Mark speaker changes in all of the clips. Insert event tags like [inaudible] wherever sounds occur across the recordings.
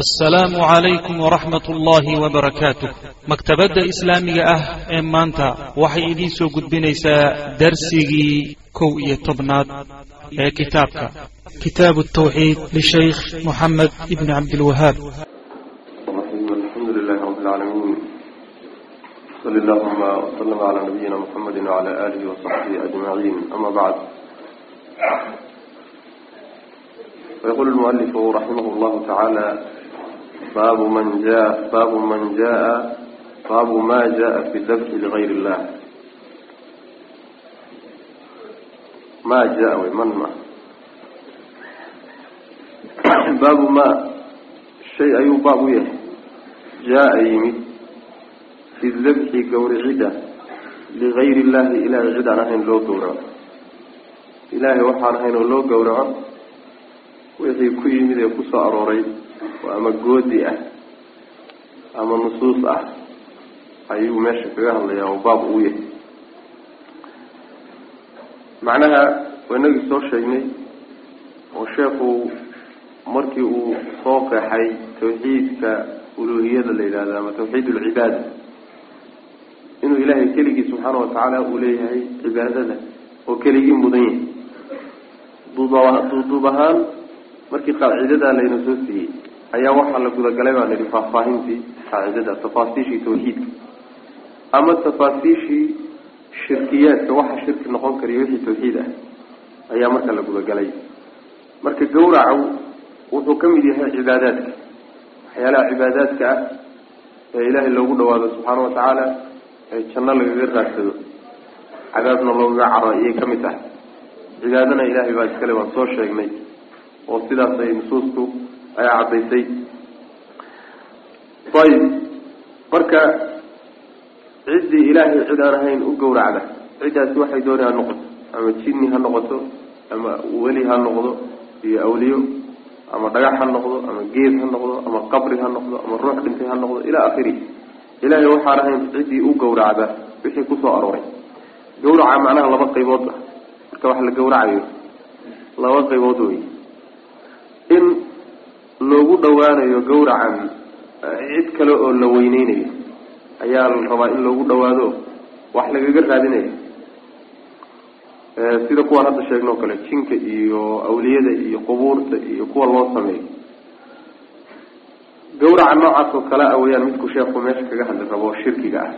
Speaker 1: assalaamu calaykum waraxmat ullaahi wabarakaatuh maktabadda islaamiga ah ee maanta waxay idiin soo gudbinaysaa darsigii kow iyo tobnaad ee kitaabka. Kitaabu tawxiid lishaykh moxamed ibni cabdilwahaab
Speaker 2: alxamdu baabu man jaa baabu man jaa baabu ma jaa fi dabxi ligayr illah ma jaa wy man ma. [coughs] Baabu ma shay ayuu baab u yahay. Jaa yimid fi dabxi gawricida ligayri illaahi ilaahay cid aan ahayn loo gawraco. Ilaahay waxaan ahayn oo loo gawraco wixii ku yimid ee ku soo arooray oo ama goodi ah ama nusuus ah ayuu meesha kaga hadlayaa oo baab uu yahay. Macnaha waynagii soo sheegnay oo sheekhu markii uu soo qeexay tawxiidka uluuhiyada la yidhahdo ama tawxiid ulcibaada inuu ilaahay keligii subxaana watacaala uu leeyahay cibaadada oo keligii mudan yahay. Duuduub ahaan markii qaacidadaa layna soo siiyey ayaa waxaa la gudagalay baa layihi faahfaahintii qaacidada tafaasiishii tawxiidka ama tafaasiishii shirkiyaadka waxa shirki noqon kariyo wixii tawxiid ah ayaa marka la gudagalay. Marka gawracu wuxuu ka mid yahay cibaadaadka. Waxyaalaha cibaadaadka ah ee ilaahay loogu dhawaado subxaana watacaala ee janno lagaga raadsado cadaabna loogaga caro ayay ka mid tahay. Cibaadana ilaahay baa iskale waan soo sheegnay oo sidaas ay nusuustu ay caddaysay. Ayib marka ciddii ilaahay cid aan ahayn u gowracda. Ciddaasi waxay dooni ha noqoto. Ama jinni ha noqoto ama weli ha noqdo iyo awliyo ama dhagax ha noqdo ama geed ha noqdo ama qabri ha noqdo ama ruux dhintay ha noqdo ilaa akhiri. Ilaahay waxaan ahayn ciddii u gowracda wixii ku soo arooray. Gawraca macnaha laba qaybood ah. Marka wax la gawracayo laba qaybood wey in loogu dhawaanayo gawracan cid kale oo la weyneynayo ayaa la rabaa in loogu dhawaado wax lagaga raadinayo. Sida kuwaan hadda sheegno kale jinka iyo awliyada iyo qubuurta iyo kuwa loo sameeyo. Gawraca noocaas oo kale a weyaan midku sheekhu meesha kaga hadli rabo shirkiga ah.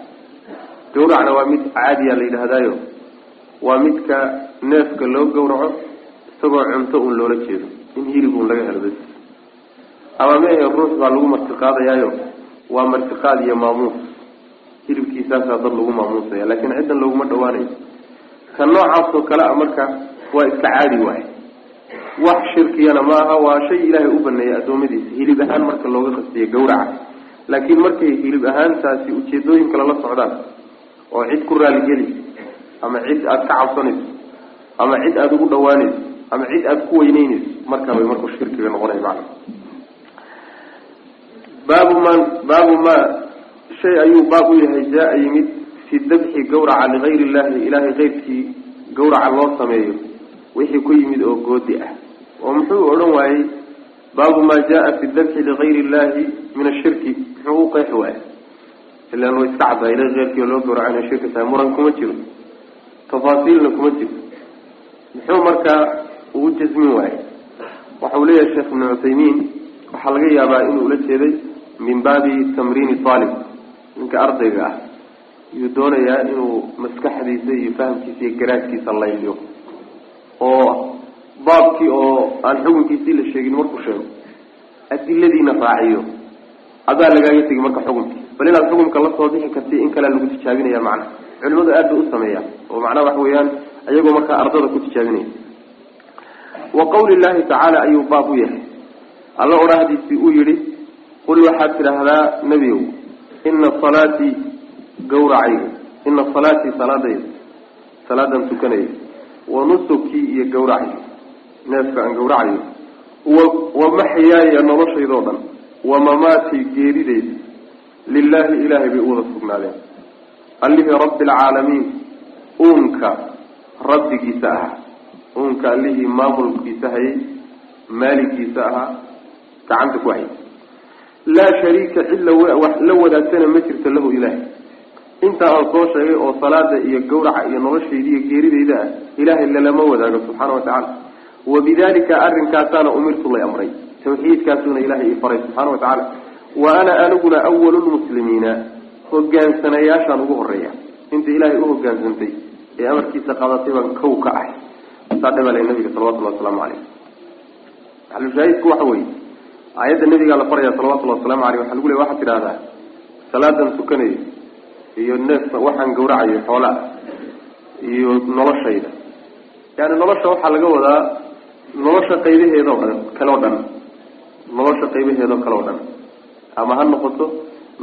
Speaker 2: Gawracna waa mid caadiya la yidhaahdaayo. Waa midka neefka loo gawraco isagoo cunto un loola jeedo in hilib un laga helo ama mehe ruux baa lagu martiqaadayaayo waa martiqaad iyo maamuus. Hilibkiisaasaa dad lagu maamuusaya laakiin ciddan looguma dhawaanayo. Ka noocaasoo kale a marka waa iska caadi waay wax shirkiyana ma aha waa shay ilaahay u baneeyay addoommadiisa. Hilib ahaan marka looga qastiyo gawraca laakiin markay hilib ahaantaasi ujeedooyin kale la socdaan oo cid ku raaligeli ama cid aada ka cabsanayso ama cid aada ugu dhawaanayso ama cid aada ku weyneynayso markaa bay markuu shirkiga noqonay macna baabu man baabu ma shay ayuu baab u yahay jaa yimid fi dabxi gawraca ligayri illahi ilaahay keyrkii gawraca loo sameeyo wixii ku yimid oo goodi ah. Oo muxuu odhan waayey baabu maa jaa fi dabxi ligayri illahi min ashirki muxuu u qeexi waayey. Ilaan way iska caddahay ilahi keyrkii oo loo gawraca inay shirki tahay muran kuma jiro tafaasiilna kuma jiro. Muxuu markaa uu jasmin waaye waxa uu leeyahay sheekh ibnu cuthaymiin waxaa laga yaabaa inuu ula jeeday min baabi tamriini aalib ninka ardayga ah yuu doonayaa inuu maskaxdiisa iyo fahamkiisa iyo garaadkiisa layliyo oo baabkii oo aan xukunkiisii la sheegin markuu sheego adiladiina raaciyo. Adaa lagaaga tegi marka xukunkii bal inaad xukunka la soo bixi karti in kalea lagu tijaabinaya macna. Culimadu aad bay u sameeyaan oo macnaha waxa weeyaan ayagoo markaa ardada ku tijaabinaya. Wa qawli llahi tacaala ayuu baab u yahay. Alla odhahdiisii uu yihi qul waxaad tidhaahdaa nebiow ina salaatii gawracayga ina salaatii salaadayda salaadan tukanaya wa nusukii iyo gawracayga neefka aan gawracayo wa wa maxyaaya noloshaydoo dhan wa mamaatii geeridayda lilaahi ilaahay bay u wada sugnaadeen. Allihii rabbi alcaalamiin uunka rabbigiisa ahaa uunka allihii maamulkiisa hayay maaligiisa ahaa gacanta ku hayay laa shariika cid la wadaagtana ma jirto lahu ilaahay. Intaa aan soo sheegay oo salaada iyo gawraca iyo noloshayda iyo geeridayda ah ilaahay lalama wadaago subxaana watacaala wabidalika arrinkaasaana umirtu lay amray. Tawxiidkaasuna ilahay ii faray subxaana watacaala wa ana aniguna awalu lmuslimiina hogaansanayaashaan ugu horreeya inta ilaahay u hogaansantay ee amarkiisa qaadatay baan kow ka ahay. Saa dhabale nabiga salawatullahi wasalaamu caleyh maxalushaahidku waxa weeye aayadda nabigaa la faraya salawatullahi wasalaamu aleyh waxa lagu leey waxaad tidhahdaa salaadan tukanayo iyo neef waxaan gawracayo xoolaa iyo noloshayda. Yani nolosha waxaa laga wadaa nolosha qaybaheedao dhan kaleo dhan. Nolosha qaybaheedao kale o dhan. Ama ha noqoto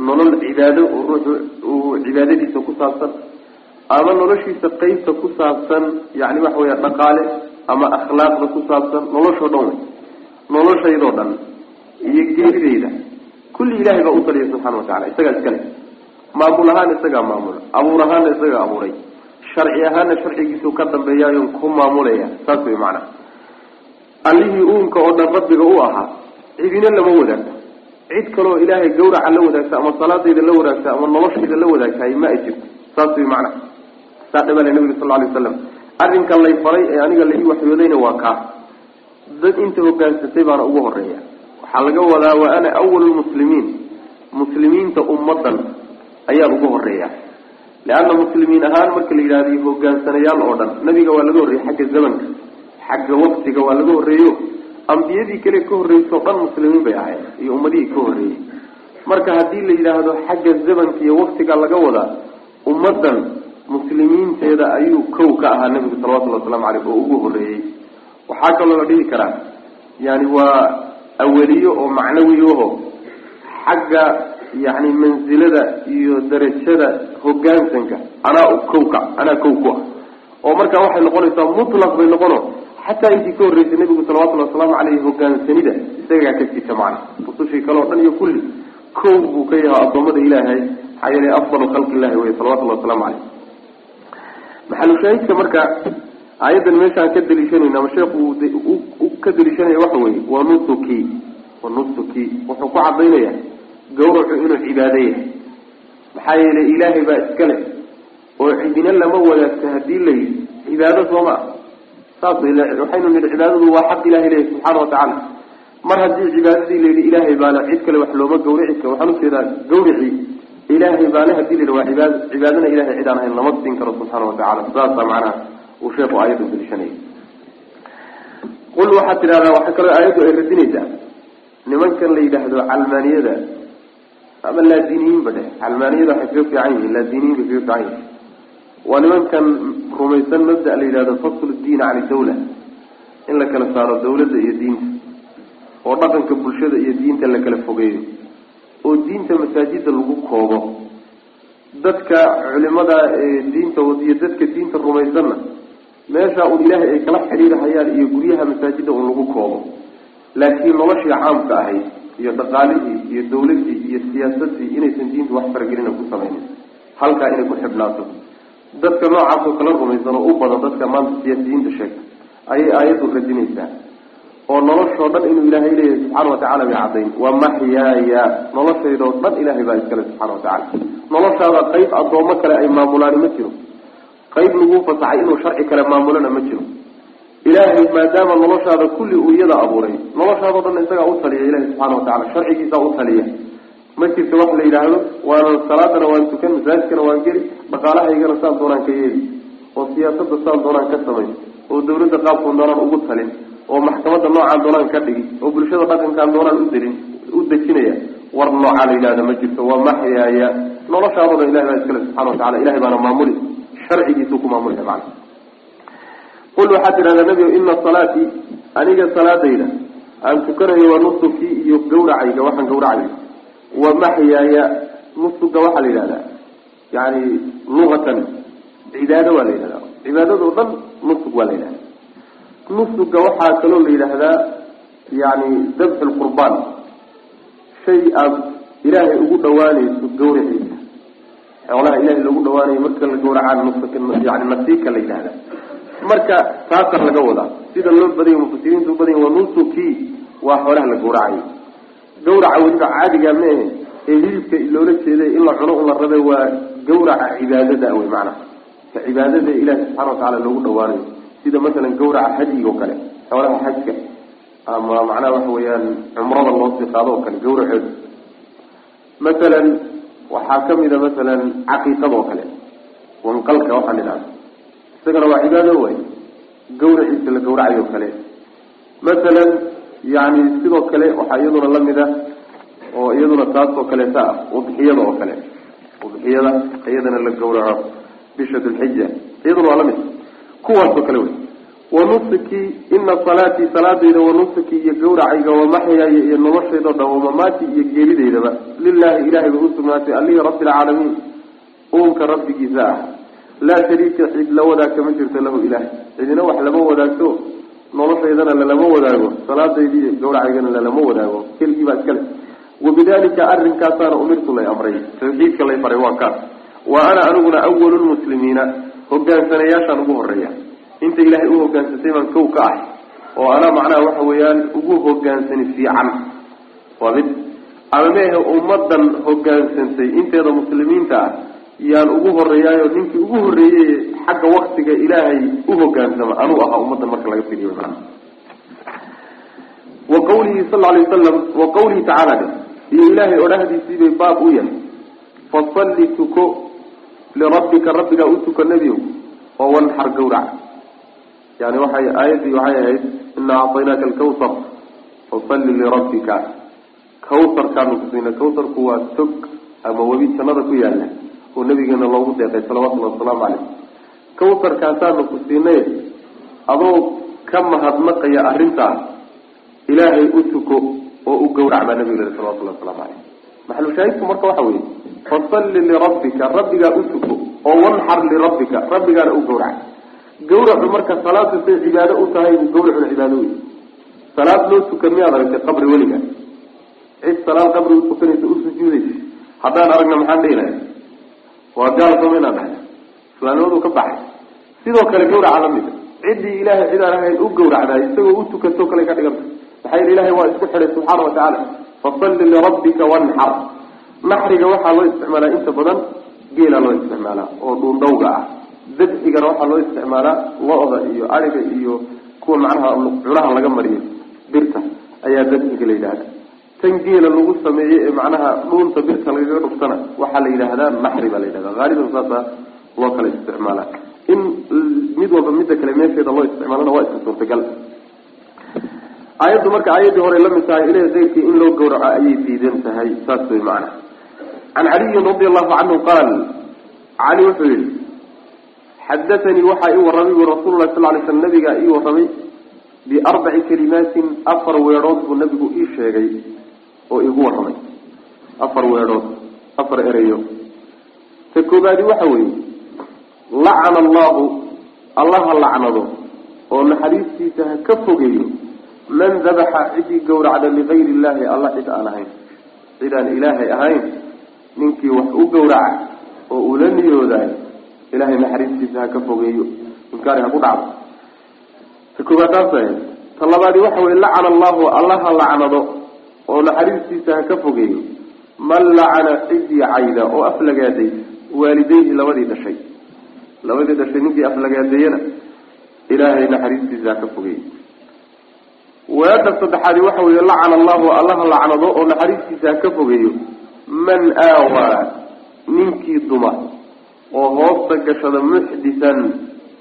Speaker 2: nolol cibaado oo ruuxu uu cibaadadiisa ku saabsan ama noloshiisa qeybta ku saabsan yani waxa weya dhaqaale ama akhlaaqda ku saabsan noloshoo dhan. Wey noloshaydoo dhan iyo geeridayda kulli ilahay baa u taliya subxana watacala isagaa iskale maamul ahaan isagaa maamula abuur ahaana isagaa abuuray. Sharci ahaana sharcigiisuu ka dambeeyaayo ku maamulaya saas way macana allihii uunka oo dhan rabbiga u ahaa cidina lama wadaagto. Cid kaleoo ilaahay gawraca la wadaagta ama salaadayda la wadaagta ama noloshayda la wadaagtahay ma ay jirto saas way macana saa dhabale nabiga sal alay waslam arrinkan lay faray ee aniga la ii waxyoodayna waa kaa. Dad inta hogaansatay baana ugu horreeya waxaa laga wadaa wa ana awalu lmuslimiin muslimiinta ummadan ayaan ugu horreeya leanna muslimiin ahaan marka la yidhahdo hogaansanayaal oo dhan nabiga waa laga horreeyey xagga zamanka. Xagga waktiga waa laga horreeyo. Ambiyadii kale ka horreysao dhan muslimiin bay ahayd iyo ummadihii ka horreeyey marka haddii la yidhaahdo xagga zamanka iyo waktiga laga wadaa ummaddan muslimiinteeda ayuu kow ka ahaa nabigu salawatullhi waslamu caleyh oo ugu horreeyey waxaa kaloo la dhihi karaa yani waa aweliyo oo macnawiyaho xagga yani mansilada iyo darajada hogaansanka anaa kowka anaa kow ku ah. Oo markaa waxay noqonaysaa mutlaq bay noqono xataa intii ka horreysay nabigu salawatullhi wasalaamu caleyhi hogaansanida isagaa ka jita macna. Rusushii kale o dhan iyo kulli kow buu ka yahaa addoommada ilaahay maxaa yeelay afdalu khalqi illahi wey salawatullahi wasalaamu caleyh maxalushaahidka marka aayaddan meeshaan ka daliishanayna ama sheekhu ka daliishanaya waxa weeye waa nusuki wa nusuki. Wuxuu ku cadaynaya gawracu inuu cibaado yahay. Maxaa yeelay ilaahay baa iska leh oo cidina lama wadaagto haddii la yidhi cibaado soo maa saas waxaynu nidhi cibaadadu waa xaq ilahay leeyahy subxaana watacaala mar haddii cibaadadii layidhi ilaahay baale cid kale wax looma gawrici karo waxaan u jeedaa gawrici ilaahay baale haddii la yidhi waa cibaado cibaadana ilahay cid aan ahayn lama siin karo subxaana watacala saasa macnaha uu sheekhu aayaddu daliishanayay qul waxaad tidhahdaa waxaa kaloo aayaddu ay radinaysaa. nimankan la yidhaahdo calmaaniyada ama laadiniyiinba dheh. calmaaniyada waxay kaga fiican yihiin laadiniyiin bay kaga fiican yihiin. waa nimankan rumaysan mabda la yidhahdo faslu diin cani dawla in la kala saaro dawladda iyo diinta oo dhaqanka bulshada iyo diinta la kala fogeeyo oo diinta masaajida lagu koobo. dadka culimada diinta iyo dadka diinta rumaysanna meesha un ilaahay ay kala xidhiirhayaan iyo guryaha masaajida un lagu koobo. Laakiin noloshii caamka ahayd iyo dhaqaalihii iyo dawladii iyo siyaasadii inaysan diinta wax faragelina ku samaynin. Halkaa inay ku xibnaato. Dadka noocaasoo kala rumaysan oo u badan dadka maanta siyaasiyiinta sheegta ayay aayaddu radinaysaa. Oo noloshoo dhan inuu ilaahay leeyahay subxaana watacala bay caddayn. Waa maxyaaya. Noloshaydoo dhan ilaahay baa iskale subxana watacala noloshaada qayb addoommo kale ay maamulaani ma jiro qayb laguu fasaxay inuu sharci kale maamulana ma jiro. Ilaahay maadaama noloshaada kulli uu iyada abuuray noloshaadao dhan isagaa u taliya ilahi subxana watacala sharcigiisaa u taliya. Ma jirto wax la yidhaahdo waana salaadana waan tukan masaajidkana waan geli dhaqaalahaygana saan doonaan ka yeeli oo siyaasadda saan doonaan ka samayn oo dawladda qaabkoon doonaan ugu talin oo maxkamadda noocaan doonaan ka dhigi oo bulshada dhaqankaan doonaan udelin u dejinaya. War noocaa la yidhahda ma jirto waa maxyaaya. Noloshaadooda ilahi baa iskale subxana watacala ilahay baana maamuli sharcigiisuu ku maamulaya macana qul waxaad tidhahdaa nebigo ina salaatii aniga salaadayda aan tukanayo waa nusukii iyo gawracayga waxaan gawracayo wa maxyaaya nusuga waxaa la yidhahdaa. Yani luqatan cibaado waa la yidhahdaa. Cibaadadoo dhan nusug waa la yidhahda nusuga waxaa kaloo la yidhaahdaa yani dabxu lqurbaan shay aad ilaahay ugu dhawaanayso gawraciisa xoolaha ilahay loogu dhawaanayo marka la gawracaan nasiika la yidhahda marka taasaa laga wadaa sida loo badanya mufasiriintu ubadanya waa nusuki waa xoolaha la gawracayo gawraca weliba caadiga ma ahe ee hilibka loola jeeday in la cuno un la rabe waa gawraca cibaadada wey macnaha. Ka cibaadada ilaahi subxana watacaala loogu dhawaanayo. Sida masalan gawraca xajiga oo kale xoolaha xajka ama macnaha waxa weeyaan cumrada loosii qaado oo kale gawraceedu masalan waxaa kamida masalan caqiiqada oo kale. Wanqalka waxaa la idhahda isagana waa cibaado way. Gawraciisa la gawracayo o kale. Masalan yani sidoo kale waxaa iyaduna la mid ah oo iyaduna taas oo kaleeta ah udxiyada oo kale. Udxiyada iyadana la gawraco bisha dulxija iyaduna waa la mid kuwaasoo kale wey wanusuki ina salaatii salaadayda wanusuki iyo gawracayga wamaxyaaya iyo noloshaydo dhan wamamaati iyo geeridaydaba lilahi ilahay bay usugnaatay alihi rabbi alcaalamiin uunka rabbigiisa ah. Laa shariika cid la wadaagta ma jirto lahu ilaah. Cidina wax lama wadaagto noloshaydana lalama wadaago salaadaydiiyo gawracaygana lalama wadaago. Kelgii baa iskale wabidalika arinkaasaana umirtu lay amray. Tawxiidka lay faray waa kaas. Wa ana aniguna awalu lmuslimiina hogaansanayaashaan ugu horreeya inta ilaahay u hogaansatay baan kow ka ahay oo anaa macnaha waxa weeyaan ugu hogaansani fiican. Waa mid ama meehe ummadan hogaansantay inteeda muslimiinta ah yaan ugu horeeyaayo ninkii ugu horreeyey xagga waktiga ilaahay u hogaansama anuu ahaa ummaddan marka laga fidiyo mana wa qawlihi sal alay wasalam wa qawlihi tacaala iyo ilaahay odhahdiisiibay baab u yahay. Fasalli tuko lirabbika rabbigaa u tuko nebiyow oo wanxar gawrac yani waxay aayaddii waxay ahayd inaa acطaynaaka alkawsar fasalli lirabbika kawsarkaanu kusiina kawsarku waa tog ama webi jannada ku yaalla oo nabigeena loogu deeqay salawatullahi wasalaamu caleyh kawsarkaasaanu ku siinay adoo ka mahadnaqaya arrintaa ilaahay u tuko oo u gawrac baa nabiga lehi salawatullahi waslamu caleyh maxalushaahidku marka waxa weeye fasalli lirabbika rabbigaa u tuko oo wanxar lirabbika rabbigaana u gawrac gawracu marka salaadu say cibaado u tahay buu gawracuna cibaado wey salaad loo tukan miyaad aragtay qabri weliga. Cid salaad qabri u tukanaysa u haddaan aragna maxaan dhihi lahay waa gaal sama inaan dhahay islaamnimadu ka baxay. Sidoo kale gawraca lamida ciddii ilaahay cid aan ahayn u gawracdaay isagoo u tukatoo kale ka dhiganta maxaa yidhi ilahay waa isku xidhay subxaana wa tacaala fasalli lirabbika wanxar naxriga waxaa loo isticmaalaa inta badan geelaa loo isticmaalaa oo dhuundhawga ah dabxigana waxaa loo isticmaalaa lo-da iyo ariga iyo kuwa macnaha cunaha laga mariyo birta ayaa dabxiga la yidhahda tan geela lagu sameeyey ee macnaha dhuunta birta lagaga dhuftana waxaa la yidhaahdaa naxri baa la yidhahda haaliban saasa loo kala isticmaala in mid walba midda kale meesheeda loo isticmaalana waa iska suurtagal. Aayaddu marka aayaddii hore la mid tahay ilahi keyrkii in loo gawraco ayay diidan tahay saas way macana can caliyin radi allahu canhu qaal cali wuxuu yihi xadaanii waxaa ii warramay bu rasuulu lahi sal lay slam nabigaa ii warramay biarbaci kalimaatin afar weedhood buu nabigu ii sheegay oo igu warramay afar weedhood afar ereyo ta koobaadi waxa weeye lacana allahu allaha lacnado oo naxariistiisa ha ka fogeeyo man dabaxa ciddii gawracda ligayri illahi alla cid aan ahayn cid aan ilaahay ahayn ninkii wax u gawraca oo ula niyoodaay ilahay naxariistiisa ha ka fogeeyo. Inkaari ha ku dhacdo. Ta koobaad taas ta labaadi waxa weye lacana allahu allaha lacnado oo naxariistiisa ha ka fogeeyo. Man lacana ciddii cayda oo aflagaaday waalidayhi labadii dhashay. Labadii dhashay ninkii aflagaadeeyana ilaahay naxariistiisa ha ka fogeeyo. Weedha saddexaadi waxa weeye lacana allahu allaha lacnado oo naxariistiisa ha ka fogeeyo. Man aawaa ninkii duma oo hoosta gashada muxdisan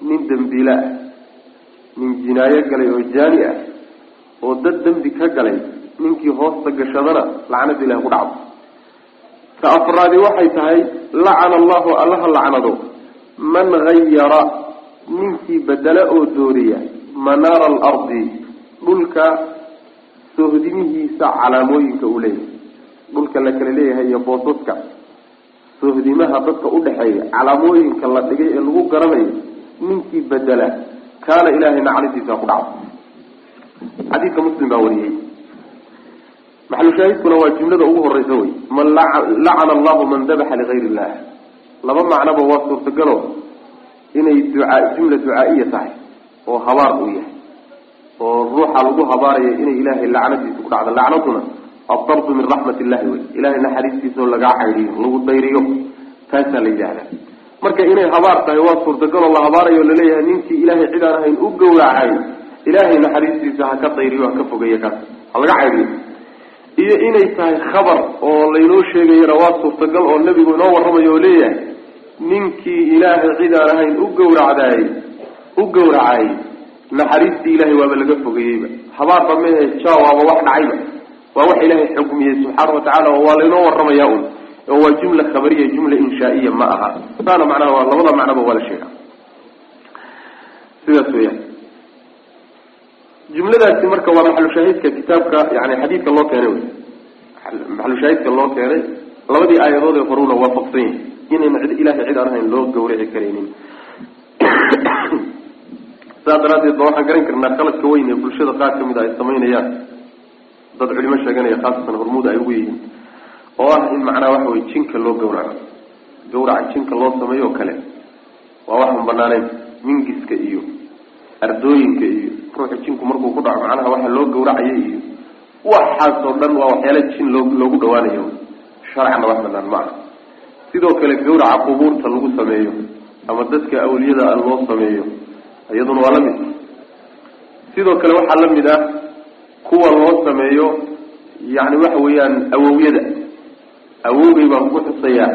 Speaker 2: nin dembiile ah nin jinaayo galay oo jaani ah oo dad dembi ka galay ninkii hoosta gashadana lacnada ilahi ku dhacdo. Ta afraadi waxay tahay lacana allahu allaha lacnado. Man hayara ninkii bedela oo dooriya manaara alardi dhulka sohdimihiisa calaamooyinka uu leeyahay. Dhulka la kala leeyahay iyo boosaska sohdimaha dadka udhaxeeya calaamooyinka la dhigay ee lagu garanayo ninkii bedela kaana ilaahay naxariistiisa ku dhacdo xadiidka muslim baa wariyey. Maxalushaahidkuna waa jumlada ugu horeysa wey. Man lacana allahu man dabaxa ligayr illah laba macnoba waa suurtagalo inay ducaa jumla ducaa-iya tahay oo habaar uu yahay oo ruuxa lagu habaaraya inay ilaahay lacnadiisa ku dhacdo. Lacnaduna addardu min raxmat illahi wey ilahay naxariistiisa oo lagaa caydhiyo lagu dayriyo. Taasaa la yidhahdaa marka inay habaar tahay waa suurtagaloo la habaarayo la leeyahay ninkii ilaahay cid aan ahayn u gowracay ilaahay naxariistiisa ha ka dayriyo ha ka fogeeyo kaas. Ha laga caydhiyo iyo inay tahay khabar oo laynoo sheegayana waa suurtagal oo nebigu inoo warramayo oo leeyahay ninkii ilaahay cid aan ahayn u gowracdaay u gowracay naxariistii ilahay waaba laga fogeeyeyba. Habaarba mehe ja waaba wax dhacayba waa wax ilaahay xukmiyey subxaana watacaala oo waa laynoo warramaya un oo waa jumla khabariya jumla inshaaiya ma aha. Saana macnaha waa labada macnoba waa la sheega sidaas weyaan jumladaasi marka waa maxalushaahidka kitaabka yani xadiidka loo keenay wey maxalushaahidka loo keenay labadii aayadood ee horuna waafaqsan yahi inayna cid ilahay cid aan ahayn loo gawrici karaynin. [coughs] Saas daraaddeed ba waxaan garan karnaa khaladka weyn ee bulshada qaar ka mid a ay samaynayaan dad culimo sheeganaya khaasatan hormuud ay ugu yihiin. Oo ah in macnaha waxa wey jinka loo gawraco gawraca jinka loo sameeyo o kale waa waxaan banaaneyn mingiska iyo ardooyinka iyo ruuxa jinku markuu ku dhaco macnaha waxa loo gawracayo iyo waxaasoo dhan waa waxyaala jin loo loogu dhawaanayo sharcana wax banaan ma aha. Sidoo kale gawraca qubuurta lagu sameeyo ama dadka awliyada a loo sameeyo iyaduna waa la mid. Sidoo kale waxaa la mid ah kuwa loo sameeyo yani waxa weeyaan awowyada. Awowgay baan ku xusayaa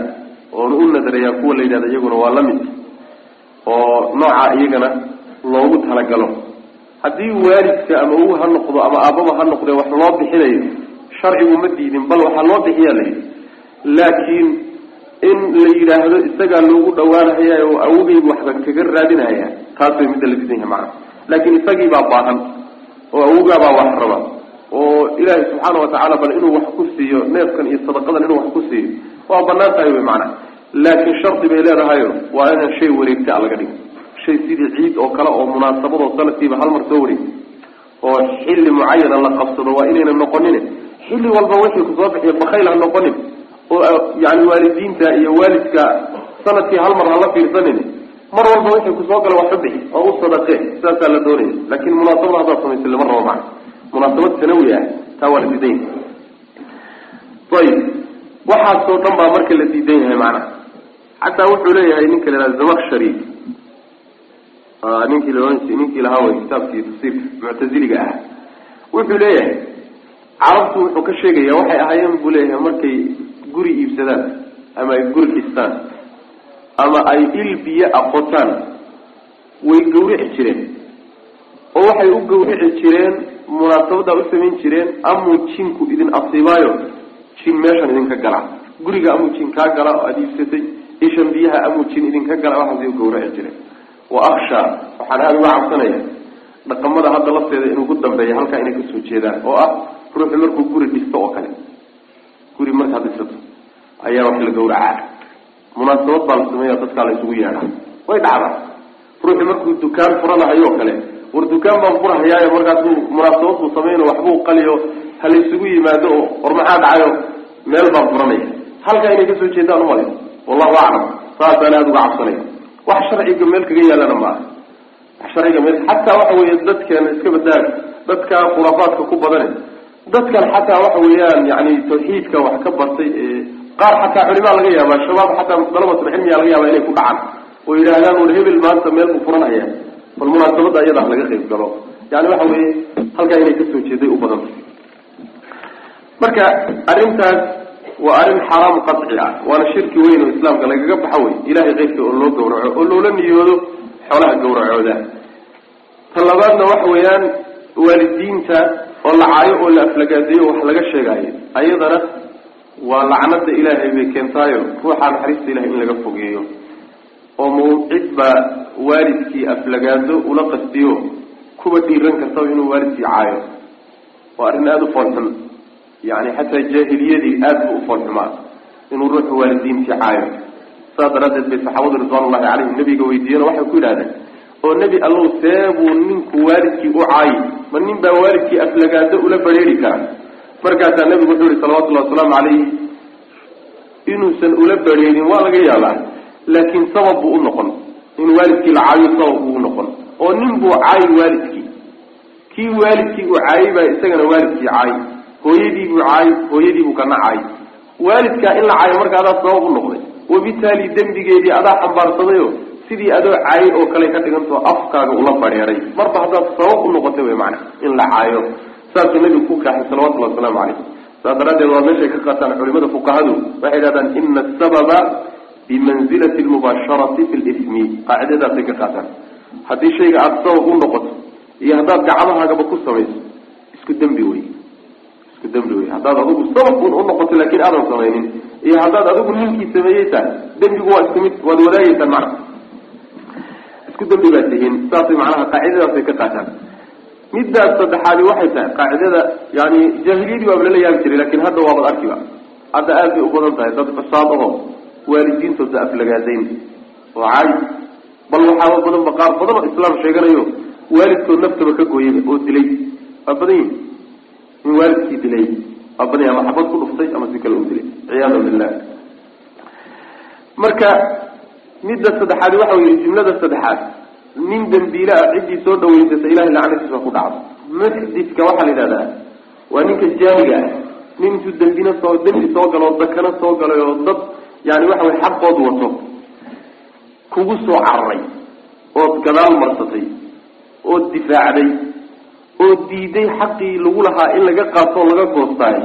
Speaker 2: oona u nadarayaa kuwa la yidhahda iyaguna waa la mid oo nooca iyagana loogu talagalo. Haddii waalidka ama u ha noqdo ama aababa ha noqde wax loo bixinayo sharcigu ma diidin bal waxaa loo bixiyaa la yidhi. Laakiin in la yidhaahdo isagaa loogu dhawaanhaya oo awogaybu waxba kaga raadinaya taas way midda la diidan yahay macana laakiin isagii baa baahan oo awogaabaa wax raba. Oo ilaahay subxaana watacaala bal inuu wax ku siiyo neefkan iyo sadaqadan inuu wax ku siiyo waa bannaan tahay wey macana laakiin shardi bay leedahayo waa inaan shay wareegta laga dhigo shay sidii ciid oo kale oo munaasabadoo sanadkiiba hal mar soo wareeg oo xilli mucayana la qabsado waa inayna noqonin xilli walba wixii ku soo bixiya bakayl ha noqonin. Oo yani waalidiinta iyo waalidka sannadkii hal mar hala fiirsanin mar walba wixii ku soo gala wax u bixi oo u sadaqe sidaasaa la doonaya laakin munaasabada haddaad samaysa lama rabo macana munaasabad sanawi ah taa waa la diidan yahay ayib. Waxaasoo dhan baa marka la diidan yahay macana xataa wuxuu leeyahay ninka la ihahda zamakshari ninkii laohan ninkii lahaa way kitaabkii tafsiirka muctaziliga ah. Wuxuu leeyahay carabtu wuxuu ka sheegaya waxay ahaayeen buu leeyahay markay guri iibsadaan ama ay guri dhistaan ama ay il biyo aqotaan way gawrici jireen. Oo waxay u gawrici jireen munaasabadaa u samayn jireen amuu jinku idin asiibaayo jin meeshan idinka gala. Guriga amuu jin kaa gala oo aada iibsatay ishan biyaha amuu jin idinka gala waxaasay u gawrici jireen. Wa aksha waxaan aada uga cabsanaya dhaqamada hadda lafteeda inuu ku dambeeya halkaa inay ka soo jeedaan oo ah ruuxu markuu guri dhisto oo kale. Guri markaad dhisato ayaa wax la gawracaa munaasabad baa la sameeya dadkaa la isugu yeedhaa way dhacdaa ruuxu markuu dukaan furanahayo kale war dukaan baan furahayaayo markaasuu munaasabad buu samayno waxbuu qaliyo ha la isugu yimaado oo war maxaa dhacayo meel baan furanaya. Halkaa inay ka soo jeedaan umale wallahu aclam saasaan aada uga cabsanaya wax sharciga meel kaga yaalana maaha sharciga meel xataa waxa weeye dadkeena iska badaaga dadka khuraafaadka ku badane. Dadkan xataa waxa weeyaan yani tawxiidka wax ka bartay ee qaar xataa culimaa laga yaaba shabaab xataa dalabatul cilmiya laga yaaba inay ku dhacaan. Oo yidhaahdaan war hebel maanta meel buu furanhaya bal munaasabada ayada laga qayb galo. Yani waxa weeye halkaa inay ka soo jeeday u badanta marka arrintaas waa arrin xaraam qaci ah. Waana shirki weyn oo islaamka lagaga baxa wey ilahay keyrka oo loo gawraco oo loola niyoodo xoolaha gawracooda ta labaadna waxa weeyaan waalidiinta oo la caayo oo la aflagaadeeyo wax laga sheegaayo. Ayadana waa lacnada ilaahay bay keentaayo. Ruuxa naxariista ilahay in laga fogeeyo. Oo mawcid baa waalidkii aflagaado ula qastiyo kuwa dhiiran kartaba inuu waalidkii caayo. Waa arrin aada u foolxun. Yani xataa jaahiliyadii aada bu u foolxumaa inuu ruuxu waalidiintii caayo. Saas daraaddeed bay saxaabadu ridwaan ullahi calayhim nabiga weydiiyeen waxay ku yidhahdeen oo nebi allow see buu ninku waalidkii u caayi. Ma nin baa waalidkii aflagaado ula bareeri kara markaasaa nebigu wuxuu yihi salawatullahi wasalaamu calayhi. Inuusan ula bareerin waa laga yaabaa laakiin sabab buu u noqon. In waalidkii la caayo sabab buu u noqon. Oo nin buu caayi waalidkii. Kii waalidkii uu caayay baa isagana waalidkii caayi. Hooyadiibuu caay hooyadiibuu kana caay waalidkaa in la caayo marka adaa sabab u noqday. Wabitaali dembigeedii adaa xambaarsadayo sidii adoo caayay oo kale ka dhigantao afkaaga ula badheeray marba haddaad sabab u noqotay wey macana in la caayo saasuu nabigu ku kaaxay salawatullhi wasalaamu calayh. Saas daraaddeed waa meeshay ka qaataan culimada fuqahadu waxay idhahdaan ina asababa bimanzilati lmubaasharati fi lismi qaacidadaasay ka qaataan. Haddii shayga aada sabab u noqoto iyo haddaad gacmahaagaba ku samayso isku dembi wey isku dembi wey haddaad adigu sabab un u noqoto laakiin aadan samaynin iyo haddaad adigu ninkii sameeyey tahay dembigu waa isku mid waad wadaagaysaan macna. Isku dembi baad tihiin. Saasay macnaha qaacidadaasay ka qaataan middaas saddexaadi waxay tahay qaacidada yani jaahiliyadii baaba lala yaabi jiray laakiin hadda waabad arkiba. Hadda aad bay u badan tahay dad cusaad aho waalidiintooda aflagaadayn oo caayi bal waxaaba badanba qaar badan islaam sheeganayo waalidkood naftaba ka gooyayba oo dilay. Waa badan yihiin in waalidkii dilay waa badan ama xabad ku dhuftay ama si kale u dilay. Ciyaadu billah marka midda saddexaadi waxa wey jumlada saddexaad nin dembiile ah ciddii soo dhaweysata ilahay lacnadiisa ku dhacdo. Muxdidka waxaa la yidhahdaa waa ninka jaaniga ah. Nin intuu dembina soo dembi soo galo oo dakana soo galay oo dad yani waxa wey xaqood wato. Kugu soo cararay ood gadaal marsatay ood difaacday oo diiday xaqii lagu lahaa in laga qaato oo laga goostaayo.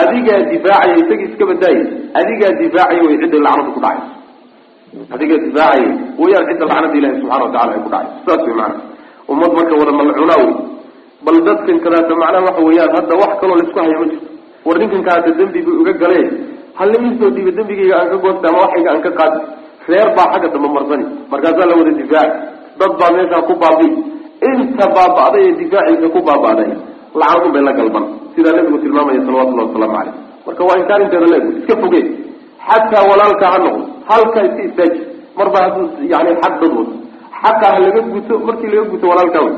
Speaker 2: Adigaa difaacaya isagii iska badaayay adigaa difaacaya way cidday lacnadu ku dhacayso adigaa difaacaya wayaan cidda lacnada ilahi subxana watacala ay ku dhacayso saas wey macana ummad marka wada malcunaa wey. Bal dadkan kadaata macnaha waxa weeyaan hadda wax kaloo la isku haya ma jirto. War ninkan kaata dembi bu iga galee halla iisoo dhiiba dembigayga aan ka goosta ama waxayga aan ka qaadi reer baa xagga dambe marsani markaasaa la wada difaaci dad baa meeshaa ku baabi inta baaba'day ee difaaciisa ku baaba'day lacnadun bay la galban. Sidaa nabigu tilmaamaya salawatullahi wasalaamu caleyh marka waa inkaarinteeda leegu iska fogee xataa walaalka ha noqdo halka iska istaaji marba hadduu yani xaq dad wato xaqa ha laga guto markii laga guto walaalkaa wey.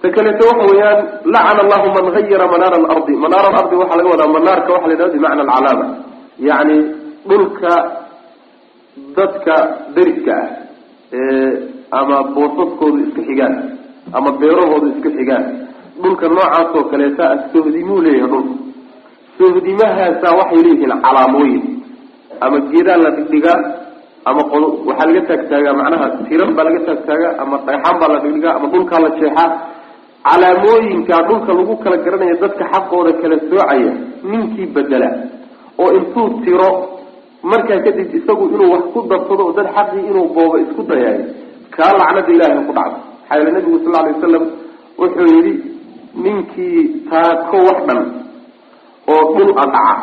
Speaker 2: Ta kaleeto waxa weeyaan lacana allahu man hayara manaara alardi. Manaara alardi waxaa laga wadaa manaarka waxa la yidhahda bimacna alcalaama. Yacni dhulka dadka deriska ah ee ama boosaskoodu iska xigaan ama beerahoodu iska xigaan. Dhulka noocaas oo kaleeta ah sohdimuu leeyahay dhulka sohdimahaasa waxay leeyihiin calaamooyin ama geedaa la dhigdhigaa ama waxaa laga taagtaagaa macnaha tiran baa laga taagtaagaa ama dhagxaan baa la dhigdhigaa ama dhulkaa la jeexaa. Calaamooyinkaa dhulka lagu kala garanaya dadka xaqooda kala soocaya ninkii bedela oo intuu tiro markaa kadib isagu inuu wax ku darsado oo dad xaqii inuu boobo isku dayayo kaa lacnada ilaahay ku dhacdo. Maxaa yeele nabigu sal alay wasalam wuxuu yidhi ninkii taako wax dhan oo dhul a dhaca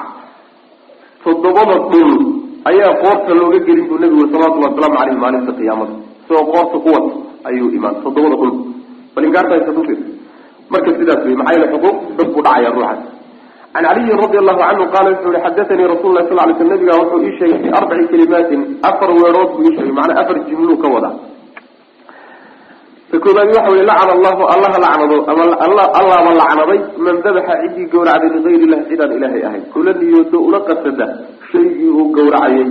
Speaker 2: toddobada dhul ayaa qoorta looga gelin buu nabigu salawatullahi wasalaamu caleyh maalinta qiyaamada. Isagoo qoorta ku ayuu imaan toddobada dhul. Bal inkaartaysa dhulkeed marka sidaas wey maxaa yeele xuquuq dad buu dhacaya ruuxaas can caliyin radi allahu canhu qaala wuxuu yihi xadaanii rasul lah sal lay sl nabiga wuxuu ii sheegay fi arbaci kalimaatin afar weerood buu ii sheegay macnaa afar jimluu ka wadaa ta koobaadi waxa wey lacana allahu allaha lacnado ama allaaba lacnaday man dabaxa ciddii gawracday ligayr illah cidaan ilaahay ahayn kula niyoodo ula qasada shaygii uu gawracayay